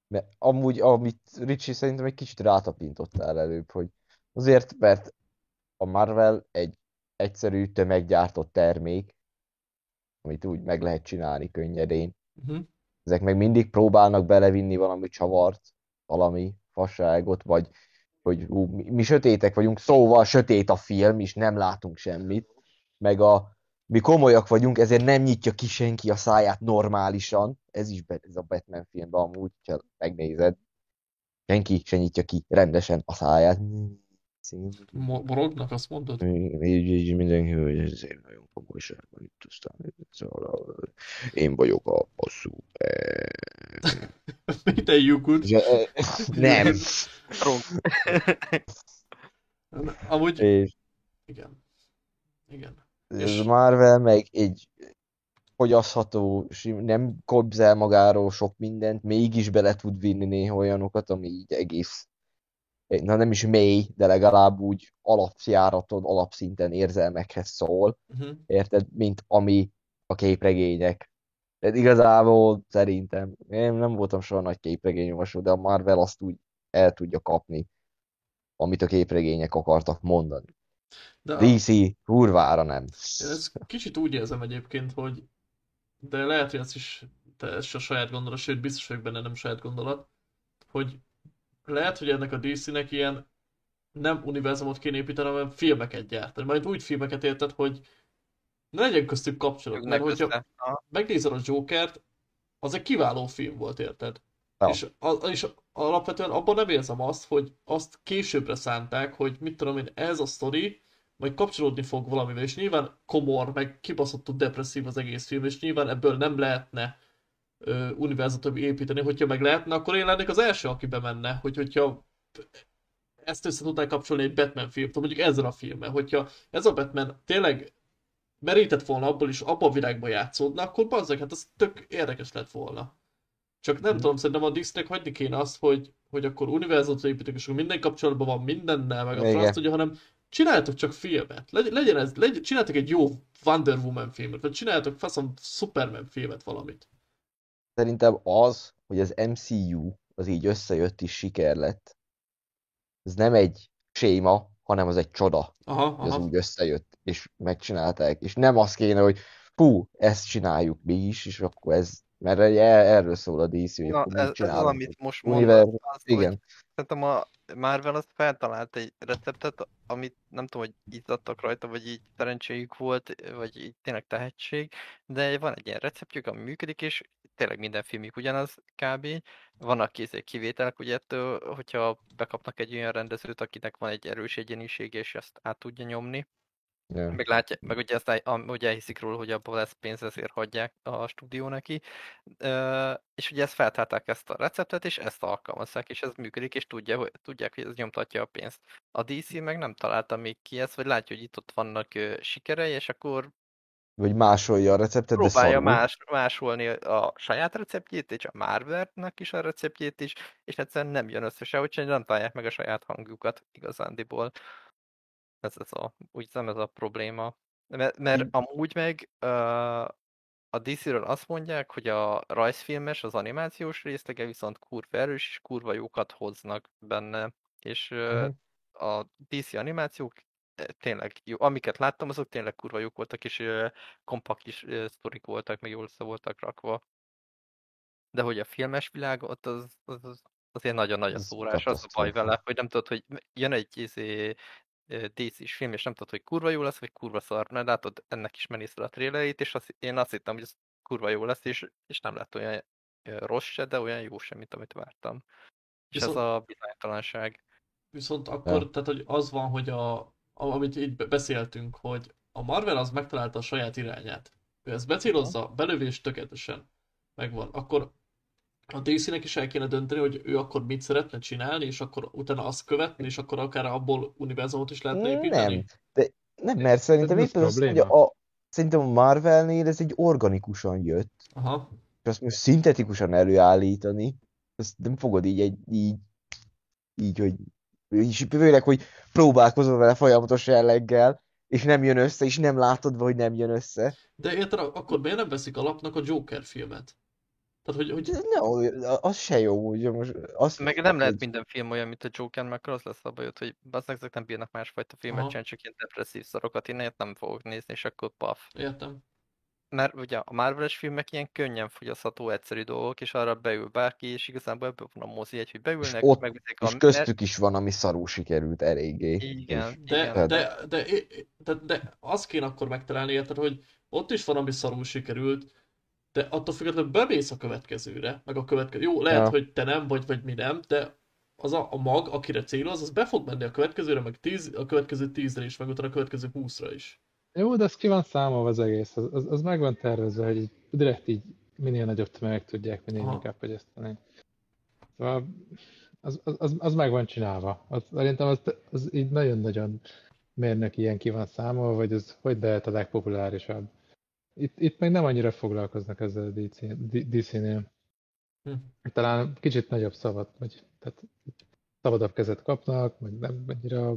Mert amúgy, amit Ricsi szerintem egy kicsit rátapintottál előbb, hogy azért, mert a Marvel egy egyszerű tömeggyártott termék, amit úgy meg lehet csinálni könnyedén. Uh-huh. Ezek meg mindig próbálnak belevinni valami csavart, valami fasságot, vagy hogy hú, mi, mi sötétek vagyunk, szóval sötét a film, és nem látunk semmit, meg a mi komolyak vagyunk, ezért nem nyitja ki senki a száját normálisan. Ez is be, ez a Batman filmben amúgy, ha megnézed. Senki se nyitja ki rendesen a száját. Mo- morognak, azt mondod? Így, így mindenki, hogy ez egy nagyon komolyságban itt aztán. Szóval én vagyok a bosszú. Eh, Minden lyukut. Nem. Amúgy, És igen. Igen. ez És- Marvel meg egy fogyasztható, nem kopzel magáról sok mindent, mégis bele tud vinni néha olyanokat, ami így egész, na nem is mély, de legalább úgy alapjáraton, alapszinten érzelmekhez szól, Uh-huh. érted, mint ami a képregények. Tehát igazából szerintem, én nem voltam soha nagy képregényolvasó, de a Marvel azt úgy el tudja kapni, amit a képregények akartak mondani. De a, DC kurvára nem. én ezt kicsit úgy érzem egyébként, hogy de lehet, hogy ez is te ez a saját gondolat, sőt biztos vagyok benne nem saját gondolat, hogy lehet, hogy ennek a DC-nek ilyen nem univerzumot kéne építeni, hanem filmeket gyártani. Majd úgy filmeket érted, hogy ne legyen köztük kapcsolat. Mert Függnek hogyha. Aha. megnézed a Jokert, az egy kiváló film volt, érted? Ja. És, a, és alapvetően abban nem érzem azt, hogy azt későbbre szánták, hogy mit tudom én, ez a sztori, majd kapcsolódni fog valamivel, és nyilván komor, meg kibaszottul depresszív az egész film, és nyilván ebből nem lehetne ö, univerzumot építeni, hogyha meg lehetne, akkor én lennék az első, aki bemenne, hogy hogyha ezt össze tudnák kapcsolni egy Batman filmtől, mondjuk ezzel a filmmel, hogyha ez a Batman tényleg merített volna abból is, abban a világban játszódna, akkor bazzeg, hát ez tök érdekes lett volna. Csak nem tudom, szerintem a Disneynek hagyni kéne azt, hogy, hogy akkor univerzumot építek, és akkor minden kapcsolatban van mindennel, meg a franc tudja, hanem csináljátok csak filmet. Legy, legyen ez, legy, csináljátok egy jó Wonder Woman filmet, vagy csináljátok faszom Superman filmet valamit. Szerintem az, hogy az MCU az így összejött is siker lett. Ez nem egy séma, hanem az egy csoda, Aha, hogy az aha. úgy összejött, és megcsinálták. És nem az kéne, hogy fú, ezt csináljuk mi is, és akkor ez, mert er- erről szól a DC, hogy Na, ez, ez csinálunk. amit most mondasz, az, Igen. hogy szerintem a Marvel az feltalált egy receptet, amit nem tudom, hogy izzadtak rajta, vagy így szerencséjük volt, vagy így tényleg tehetség, de van egy ilyen receptjük, ami működik, és tényleg minden filmjük ugyanaz kb. Vannak kézé kivételek, ugye ettől, hogyha bekapnak egy olyan rendezőt, akinek van egy erős egyénisége, és ezt át tudja nyomni, Ja. meg, látja, meg ugye, azt, el- am- ugye elhiszik róla, hogy abból lesz pénz, ezért hagyják a stúdió neki. Ö, és ugye ezt feltálták ezt a receptet, és ezt alkalmazzák, és ez működik, és tudja, hogy, tudják, hogy ez nyomtatja a pénzt. A DC meg nem találta még ki ezt, vagy látja, hogy itt ott vannak sikerei, és akkor Vagy másolja a receptet, de próbálja szarul. más, másolni a saját receptjét, és a Marvelnek is a receptjét is, és egyszerűen nem jön össze sehogy, sem, nem találják meg a saját hangjukat igazándiból. Ez, ez a, úgy hiszem ez a probléma. Mert, mert Mm. amúgy meg ö, a DC-ről azt mondják, hogy a rajzfilmes, az animációs részlege viszont kurva erős, és kurva jókat hoznak benne. És ö, Mhm. a DC animációk eh, tényleg jó. Amiket láttam, azok tényleg kurva jók voltak, és ö, kompakt is ö, sztorik voltak, meg jól össze voltak rakva. De hogy a filmes világ, ott az, az, az azért nagyon nagy a szórás, az a baj vele, hogy nem tudod, hogy jön egy izé, DC-s film, és nem tudod, hogy kurva jó lesz, vagy kurva szar, mert látod ennek is menészre a trailerét, és azt, én azt hittem, hogy ez kurva jó lesz, és, és nem lett olyan rossz se, de olyan jó sem, mint amit vártam. És ez Viszont- a bizonytalanság. Viszont akkor, Ja. tehát hogy az van, hogy a, amit így be- beszéltünk, hogy a Marvel az megtalálta a saját irányát. Ő ezt becélozza, belövés tökéletesen megvan. Akkor a DC-nek is el kéne dönteni, hogy ő akkor mit szeretne csinálni, és akkor utána azt követni, és akkor akár abból univerzumot is lehetne építeni. Nem, de nem, mert szerintem éppen az, hogy a, szerintem a Marvelnél ez egy organikusan jött, Aha. és azt most szintetikusan előállítani, azt nem fogod így, egy, így, így, hogy és főleg, hogy próbálkozol vele folyamatos jelleggel, és nem jön össze, és nem látod, hogy nem jön össze. De érted, akkor miért nem veszik alapnak a Joker filmet? Tehát, hogy, hogy Ne, az se jó, ugye most azt Meg nem lehet hogy- minden film olyan, mint a Joker, mert akkor az lesz a bajod, hogy bazdmeg, ezek nem bírnak másfajta filmet csinálni, csak ilyen depresszív szarokat, én ilyet nem fogok nézni, és akkor paf. értem. Mert ugye a Marvel-es filmek ilyen könnyen fogyasztható, egyszerű dolgok, és arra beül bárki, és igazából ebből van a mozi egy, hogy beülnek, ott- megnézik És a... köztük is van, ami szarul sikerült eléggé. Igen, És- De, igen. de, de, de, de, de azt kéne akkor megtalálni, érted, hogy ott is van, ami szarul sikerült, de attól függetlenül bemész a következőre, meg a következő. Jó, lehet, Ja. hogy te nem, vagy, vagy mi nem, de az a, a mag, akire céloz, az be fog menni a következőre, meg tíz, a következő tízre is, meg utána a következő húszra is. Jó, de az ki van számolva az egész, az, az, az meg van tervezve, hogy direkt így minél nagyobb tömegek tudják minél Aha. inkább fogyasztani. Szóval az, az, az, az meg van csinálva. Az, szerintem az, az így nagyon-nagyon mérnök ilyen ki van számolva, hogy ez hogy lehet a legpopulárisabb. Itt, itt meg nem annyira foglalkoznak ezzel a DC, DC-nél. Hm. Talán kicsit nagyobb szabad, vagy tehát szabadabb kezet kapnak, meg nem annyira,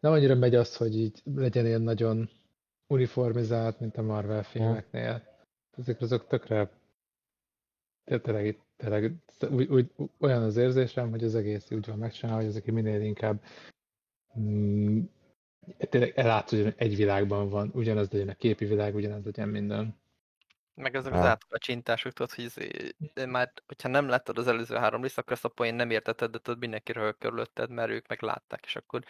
nem annyira megy az, hogy így legyen ilyen nagyon uniformizált, mint a Marvel filmeknél. Ezek azok tökre té- tényleg, itt- tényleg úgy, úgy, olyan az érzésem, hogy az egész úgy van megcsinálva, hogy ezek minél inkább mm, tényleg elátsz, hogy egy világban van, ugyanaz legyen a képi világ, ugyanaz legyen minden. Meg ezek Ja. az átkacsintások, tudod, hogy izé, de már, hogyha nem láttad az előző három részt, akkor ezt a poén nem értetted, de tudod, mindenki röhög körülötted, mert ők meg látták, és akkor,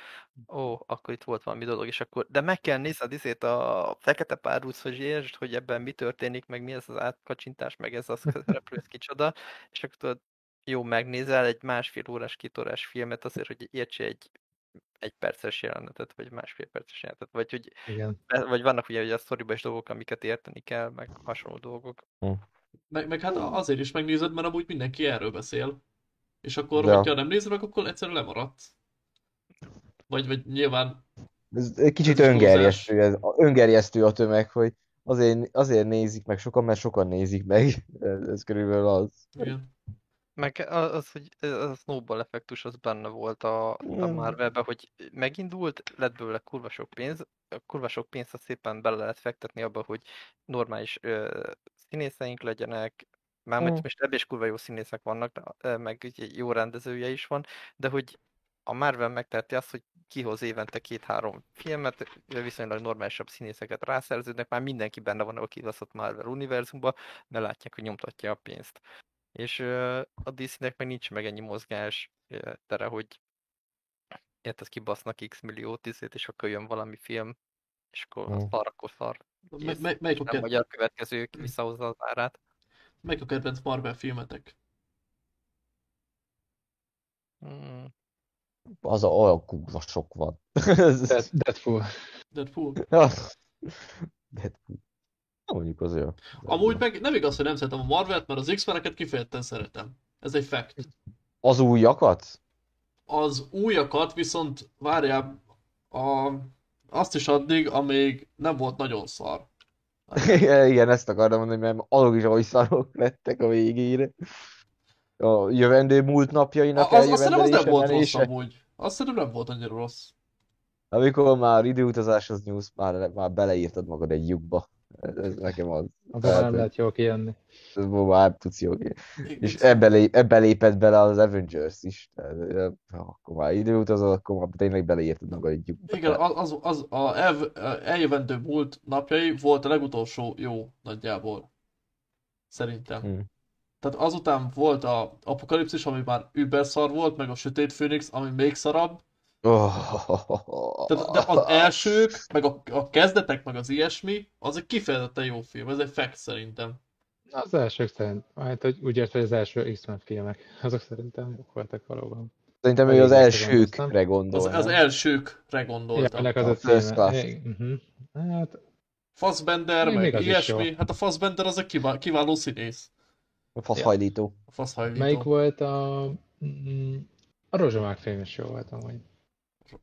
ó, akkor itt volt valami dolog, és akkor, de meg kell nézned izét a fekete párúc, hogy értsd, hogy ebben mi történik, meg mi ez az átkacsintás, meg ez az szereplő, ez kicsoda, és akkor tudod, jó, megnézel egy másfél órás, két órás filmet azért, hogy értsél egy egy perces jelenetet, vagy másfél perces jelenetet, vagy hogy Igen. vagy vannak ugye, ugye a sztoriban is dolgok, amiket érteni kell, meg hasonló dolgok. Meg, meg hát azért is megnézed, mert amúgy mindenki erről beszél. És akkor, Ja. hogyha nem nézed meg, akkor egyszerűen lemaradsz. Vagy, vagy nyilván Ez egy kicsit Ez öngerjesztő, ez, öngerjesztő a tömeg, hogy azért, azért nézik meg sokan, mert sokan nézik meg. (laughs) Ez, ez körülbelül az. igen. Meg az, hogy a snowball effektus, az benne volt a, a. Marvelben, hogy megindult, lett belőle kurva sok pénz, kurva sok pénzt szépen bele lehet fektetni abba, hogy normális ö, színészeink legyenek, mármint Mm. most ebben is kurva jó színészek vannak, de, meg jó rendezője is van, de hogy a Marvel megteheti azt, hogy kihoz évente két-három filmet, viszonylag normálisabb színészeket rászerződnek, már mindenki benne van a kibaszott Marvel univerzumban, mert látják, hogy nyomtatja a pénzt. És a DC-nek meg nincs meg ennyi mozgás tere, hogy érted, kibasznak x millió tízét, és akkor jön valami film, és akkor az Mm. szar, akkor szar. Melyik, a Nem ked- magyar következő visszahozza az árát. melyik a kedvenc Marvel filmetek? Mm. Az a, olyan kurva sok van. Deadpool. Deadpool? Deadpool. Mondjuk az olyan. Amúgy meg nem igaz, hogy nem szeretem a Marvelt, mert az X-meneket kifejezetten szeretem. Ez egy fact. Az újakat? Az újakat viszont várjál, a, azt is addig, amíg nem volt nagyon szar. (laughs) Igen, ezt akartam mondani, mert azok is ahogy szarok lettek a végére. A jövendő múlt napjainak Az, azt szerintem az nem volt rossz amúgy. Azt szerintem nem volt annyira rossz. Amikor már időutazáshoz nyúlsz, már, már beleírtad magad egy lyukba. Ez, ez nekem az. Abban nem lehet jól kijönni. Ez már tudsz jól ki. És ebbe, lép, ebbe lépett bele az Avengers is. Tehát, akkor már időutazol, akkor már tényleg beleírtad magad egy lyukba. Igen, az, az, az a el, eljövendő múlt napjai volt a legutolsó jó nagyjából. Szerintem. Hm. Tehát azután volt a Apokalipszis, ami már überszar volt, meg a Sötét Főnix, ami még szarabb. Oh, Tehát, de az elsők, meg a, a kezdetek, meg az ilyesmi, az egy kifejezetten jó film, ez egy fact szerintem. Az elsők szerint, majd, hogy úgy ért, hogy az első X-Men filmek, azok szerintem jók voltak valóban. Szerintem ő az elsőkre Az, gondol. az nem? elsőkre Ja, gondoltam. ennek az A a First. Class. É, uh-huh. Hát, Fassbender, Még- meg az ilyesmi. Hát a Fassbender az egy kiváló, kiváló színész. Faszhajlító. A faszhajlító. melyik volt a... mm, A Rozsomák film is jó volt amúgy.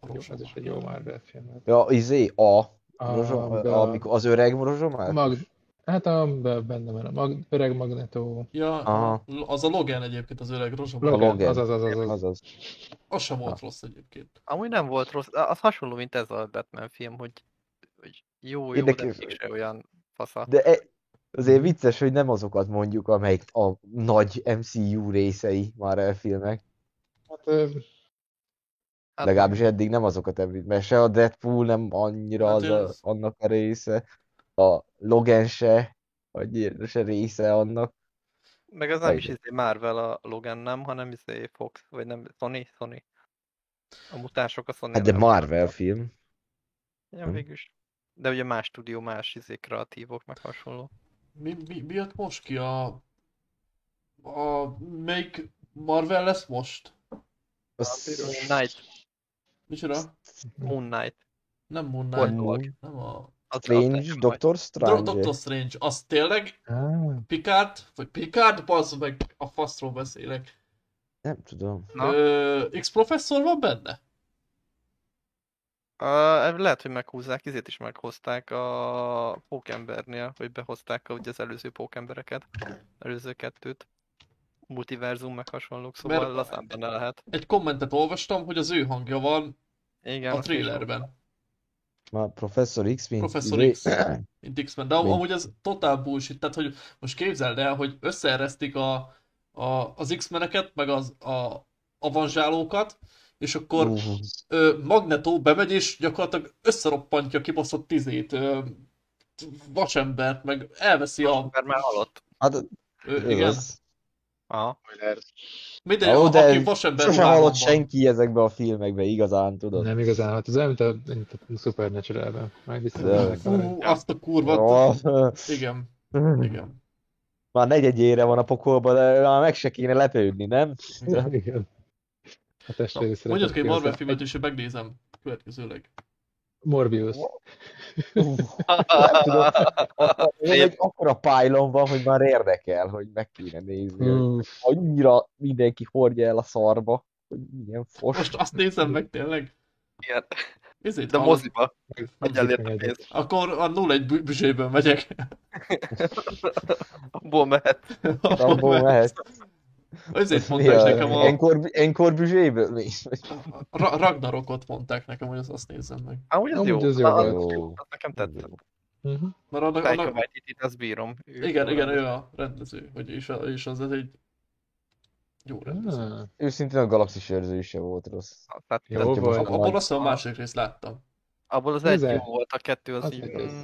Jó, az is egy jó Marvel film. Ja, izé, a, A, rozsoma, a- amikor az öreg rozsomák? Mag... Hát a, be- benne van a mag, öreg Magneto. Ja, Aha. az a Logan egyébként az öreg rozsomák. Logan, Logan. az az az az. az. Azaz. Az sem volt rossz egyébként. Amúgy nem volt rossz, az hasonló, mint ez a Batman film, hogy, hogy jó, jó, Érdekes. de mégse olyan fasza. De e, azért vicces, hogy nem azokat mondjuk, amelyik a nagy MCU részei már filmek. Hát, ö, Hát, Legalábbis eddig nem azokat említ, mert se a Deadpool nem annyira Hát az a, ez- annak a része, a Logan se, annyira se része annak. Meg az nem is izé Marvel a Logan nem, hanem izé Fox, vagy nem, Sony, Sony. A mutánsok a Sony Hát de nem. Marvel film. Ja, Hm. végülis. De ugye más stúdió, más izé kreatívok, meg hasonló. Mi, mi, mi jött most ki a... A... Melyik Marvel lesz most? Az... Moon Knight. Micsoda? Moon Knight. Nem Moon Knight. dolog. Nem a... Az Strange, Doctor Do- Strange. Doctor Strange. Az tényleg á, Picard? Vagy Picard? Bazd meg, a faszról beszélek. Nem tudom. Na? Ö, X-professzor van benne? Uh, lehet, hogy meghúzzák, izét is meghozták a Pókembernél, hogy behozták a, ugye az előző Pókembereket, előző kettőt. Multiverzum meg hasonlók, szóval Mert... lazán benne lehet. Egy kommentet olvastam, hogy az ő hangja van Igen, a trailerben. Már Professor X, mint... Professor X. (clears throat) mint X-Men, de Mint- amúgy ez totál bullshit, tehát hogy most képzeld el, hogy összeeresztik a, a, az X-meneket, meg az a avanzsálókat, és akkor Ú, ö, Magneto bemegy, és gyakorlatilag összeroppantja kibaszott tizét, ö, vasembert, meg elveszi a... Mert már halott. Hát, Ö, igen, igaz. Aha. Mindegy, Ó, de aki vasember Sose ruhában hallott senki ezekbe a filmekbe, igazán, tudod? nem igazán, hát ez olyan, mint a, mint a Supernatural-ben. Majd De- visszatérnek vele. Ú, azt a kurva, Oh. igen, (laughs) igen. Már negyedjére van a pokolban, de már meg se kéne lepődni, nem? (laughs) Igen. A testvéri szeretet mondjad, hogy egy Marvel filmet, és megnézem következőleg. Morbius. Nem tudom. Egy akkora pálylon van, hogy már érdekel, hogy meg kéne nézni. hogy Mm, Annyira mindenki hordja el a szarba, hogy milyen fos. Most azt nézem meg tényleg. Igen. Ezért De hallom. moziba, hogy pénzt. Akkor a 0-1 bü- büzséből megyek. Abból mehet. Abból mehet. Ezért (laughs) Mi mondták a nekem a... Enkor, enkor büzséből? Mi? Ra- Ragnarokot mondták nekem, hogy azt, azt nézzem meg. Az Amúgy jó. az jó Na, az, jó. az nekem tetszett. Mhm. Mert annak, annak... Waititi-t azt bírom. Ő Igen, igen, rendező. ő a rendező, hogy és, a, és az egy jó rendező. Ah, Őszintén a galaxis őrző is volt rossz. Tehát Jó volt. Abból azt a második részt láttam. Abból az egy jó volt, a kettő az, Az így... egy- mm,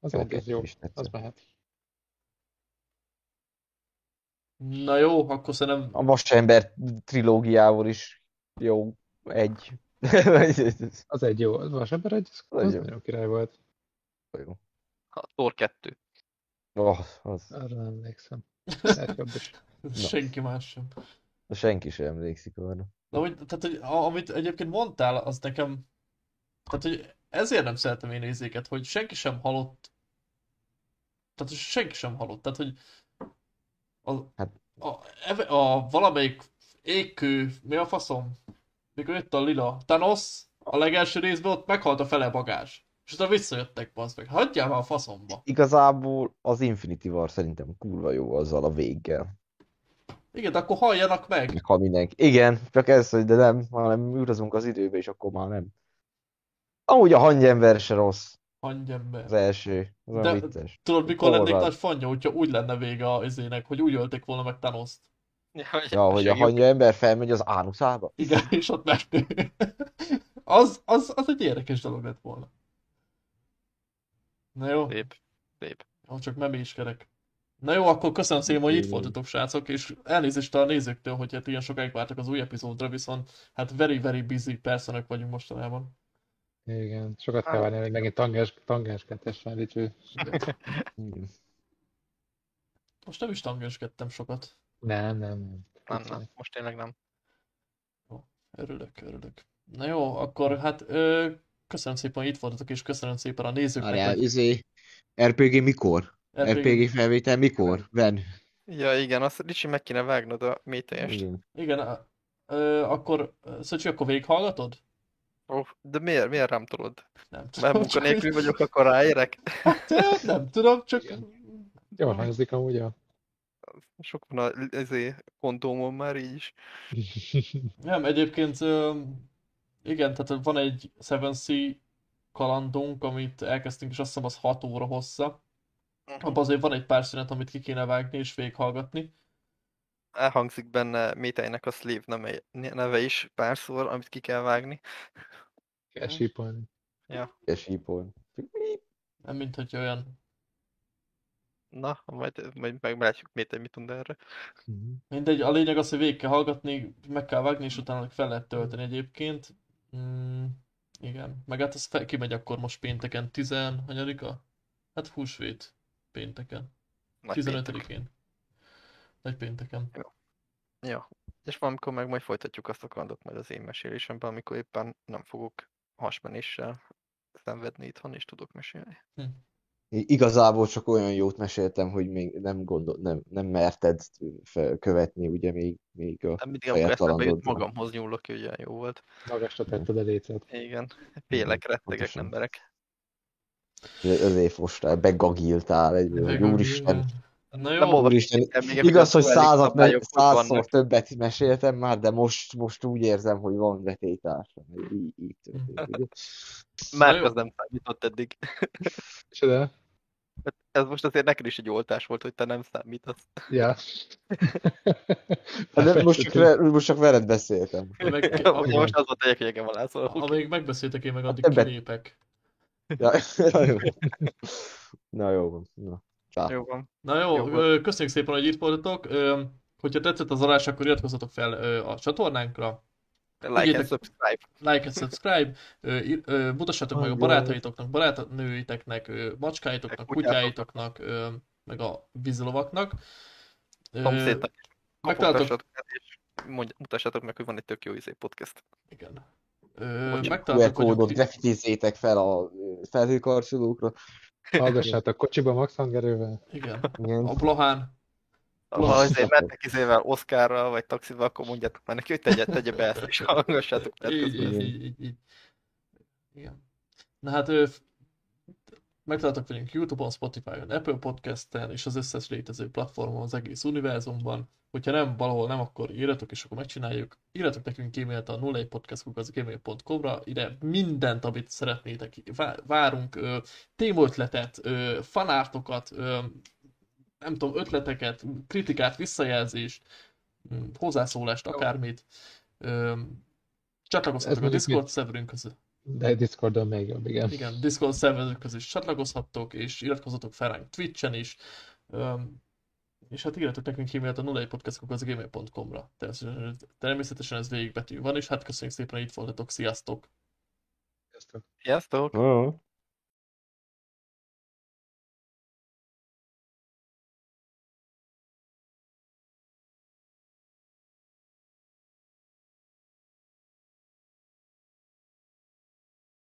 Az Jó, egy, az jó. Az mehet. Na jó, akkor szerintem A Vasember trilógiával is jó egy. (laughs) Az egy jó. Az Vasember egy, az, Az az jó. nagyon király volt. jó. A Thor 2. Oh, az, Arra nem emlékszem. (laughs) Is. senki más sem. senki sem emlékszik arra. Na, hogy, tehát, hogy amit egyébként mondtál, az nekem... Tehát, hogy ezért nem szeretem én nézéket, hogy senki sem halott. Tehát, hogy senki sem halott. Tehát, hogy a, Hát- a, eve- a, valamelyik égkő, mi a faszom? Mikor jött a lila Thanos, a legelső részben ott meghalt a fele bagázs. És utána visszajöttek, bazd meg. Hagyjál már a faszomba. Igazából az Infinity War szerintem kurva jó azzal a véggel. Igen, de akkor halljanak meg. Meg ha mindenki. Igen, csak ez, hogy de nem, hanem utazunk az időbe, és akkor már nem. Amúgy a hangyember se rossz. Hangyember. Az első. Az De- vicces. Tudod, mikor lennék Horror. nagy fanya, hogyha úgy lenne vége az izének, hogy úgy ölték volna meg Thanos-t. Ja, hogy, Ja, hogy a segít. hangyember felmegy az ánuszába. Igen, (laughs) és ott megnő. az, az, az egy érdekes dolog lett volna. Na jó, Szép. Szép. jó csak meméskedek. Na jó, akkor köszönöm szépen, hogy itt voltatok, srácok, és elnézést a nézőktől, hogy hát ilyen sokáig vártak az új epizódra, viszont hát very, very busy personok vagyunk mostanában. Igen, sokat kell várni, hogy megint tangás, tangás kettes felítső. Igen. (laughs) Most nem is tangenskedtem sokat. Nem, nem, nem. Nem, nem. Most tényleg nem. Örülök, örülök. Na jó, akkor hát ö, köszönöm szépen, hogy itt voltatok, és köszönöm szépen a nézőknek, Várjál, hogy izé, RPG mikor? RPG RPG felvétel mikor? Ven. Ja, igen, azt Ricsi meg kéne vágnod a métejest. Igen. Igen, a- ö, akkor, Szöcsi, akkor végighallgatod? Oh, de miért, miért rám tolod? Nem tudom. Mert munkanélkül vagyok, akkor ráérek? Hát, nem tudom, csak... Jól hangzik amúgy a... Sok van a ezé, kontómon már így is. (laughs) Nem, egyébként igen, tehát van egy Seven Sea kalandunk, amit elkezdtünk, és azt hiszem az 6 óra hossza. Abban azért van egy pár szünet, amit ki kéne vágni és végighallgatni. Elhangzik benne métejnek a Slave neve, is párszor, amit ki kell vágni. Kell sípolni. És sípolni. Nem mint hogy olyan. Na, majd, majd meglátjuk métej mit tud erre. Mhm. Mindegy, a lényeg az, hogy végig kell hallgatni, meg kell vágni, és utána fel lehet tölteni egyébként. Mm, igen, meg hát az fel, kimegy akkor most pénteken, 10 hanyadika? Hát húsvét pénteken. Nagy péntek. 15-én. Nagy pénteken. Ja. És valamikor meg majd folytatjuk azt a kalandot majd az én mesélésemben, amikor éppen nem fogok hasmenéssel szenvedni itthon, és tudok mesélni. I- Igazából csak olyan jót meséltem, hogy még nem gondol, nem, nem merted fel, követni, ugye még, még a De mindig, amikor eszembe jut, kalandodban. magamhoz nyúlok, hogy olyan jó volt. Magasra tetted a lécet. Igen, félek, rettegek, pontosan. nem merek. Azért fostál, begagiltál egy hogy úristen, Na Nem jó, el még igaz, hogy százat, meg, hogy százszor többet meséltem már, de most, most úgy érzem, hogy van vetélytársam, hogy így, így történik? (laughs) Már az nem számított eddig. (laughs) De? Hát Ez most azért neked is egy oltás volt, hogy te nem számítasz. Ja. Hát De most csak, ve- most csak veled beszéltem. meg, (laughs) Ugye most az volt a jegyegem alá, szóval amíg megbeszéltek, én meg addig Többet. kilépek. Ja, na jó. Na jó van. Na. Csá. jó van. Na jó, Jó. köszönjük szépen, hogy itt voltatok. Hogyha tetszett az adás, akkor iratkozzatok fel a csatornánkra. Like Ügyétek- and subscribe. like and subscribe, mutassátok meg a barátaitoknak, barátnőiteknek, macskáitoknak, kutyáitoknak, meg a vízilovaknak. Szomszédnak megtaláltok, mondj- mutassátok meg, hogy van egy tök jó izé podcast. igen. Ö, QR megtaláltok, hogy kódot grafitizzétek fel a felhőkarcolókra. Hallgassátok kocsiba max hangerővel. igen, Igen. a Blahán, Ha azért mentek izével Oszkárral, vagy taxival, akkor mondjátok már neki, hogy tegye, tegye be ezt, és hallgassátok így, így, így, így, így. Igen. Na hát ö, megtaláltok velünk Youtube-on, Spotify-on, Apple Podcast-en és az összes létező platformon az egész univerzumban. Hogyha nem valahol nem, akkor írjatok, és akkor megcsináljuk. Írjatok nekünk e-mailt a 01podcastkukaszgmail.com-ra, ide mindent, amit szeretnétek. Vá- Várunk témaötletet, fanártokat, nem tudom, ötleteket, kritikát, visszajelzést, mm, hozzászólást, akármit. Csatlakozhatok a Discord szerverünkhöz. De Discordon még jobb, igen. Igen, Discord szerverünkhöz is csatlakozhattok, és iratkozzatok fel ránk Twitchen is. Öm, és hát írjatok nekünk e-mailt a 01podcastkukaszgmail.com-ra. Természetesen, természetesen ez végigbetű van, és hát köszönjük szépen, hogy itt voltatok. Sziasztok! Sziasztok. Sziasztok! Ó.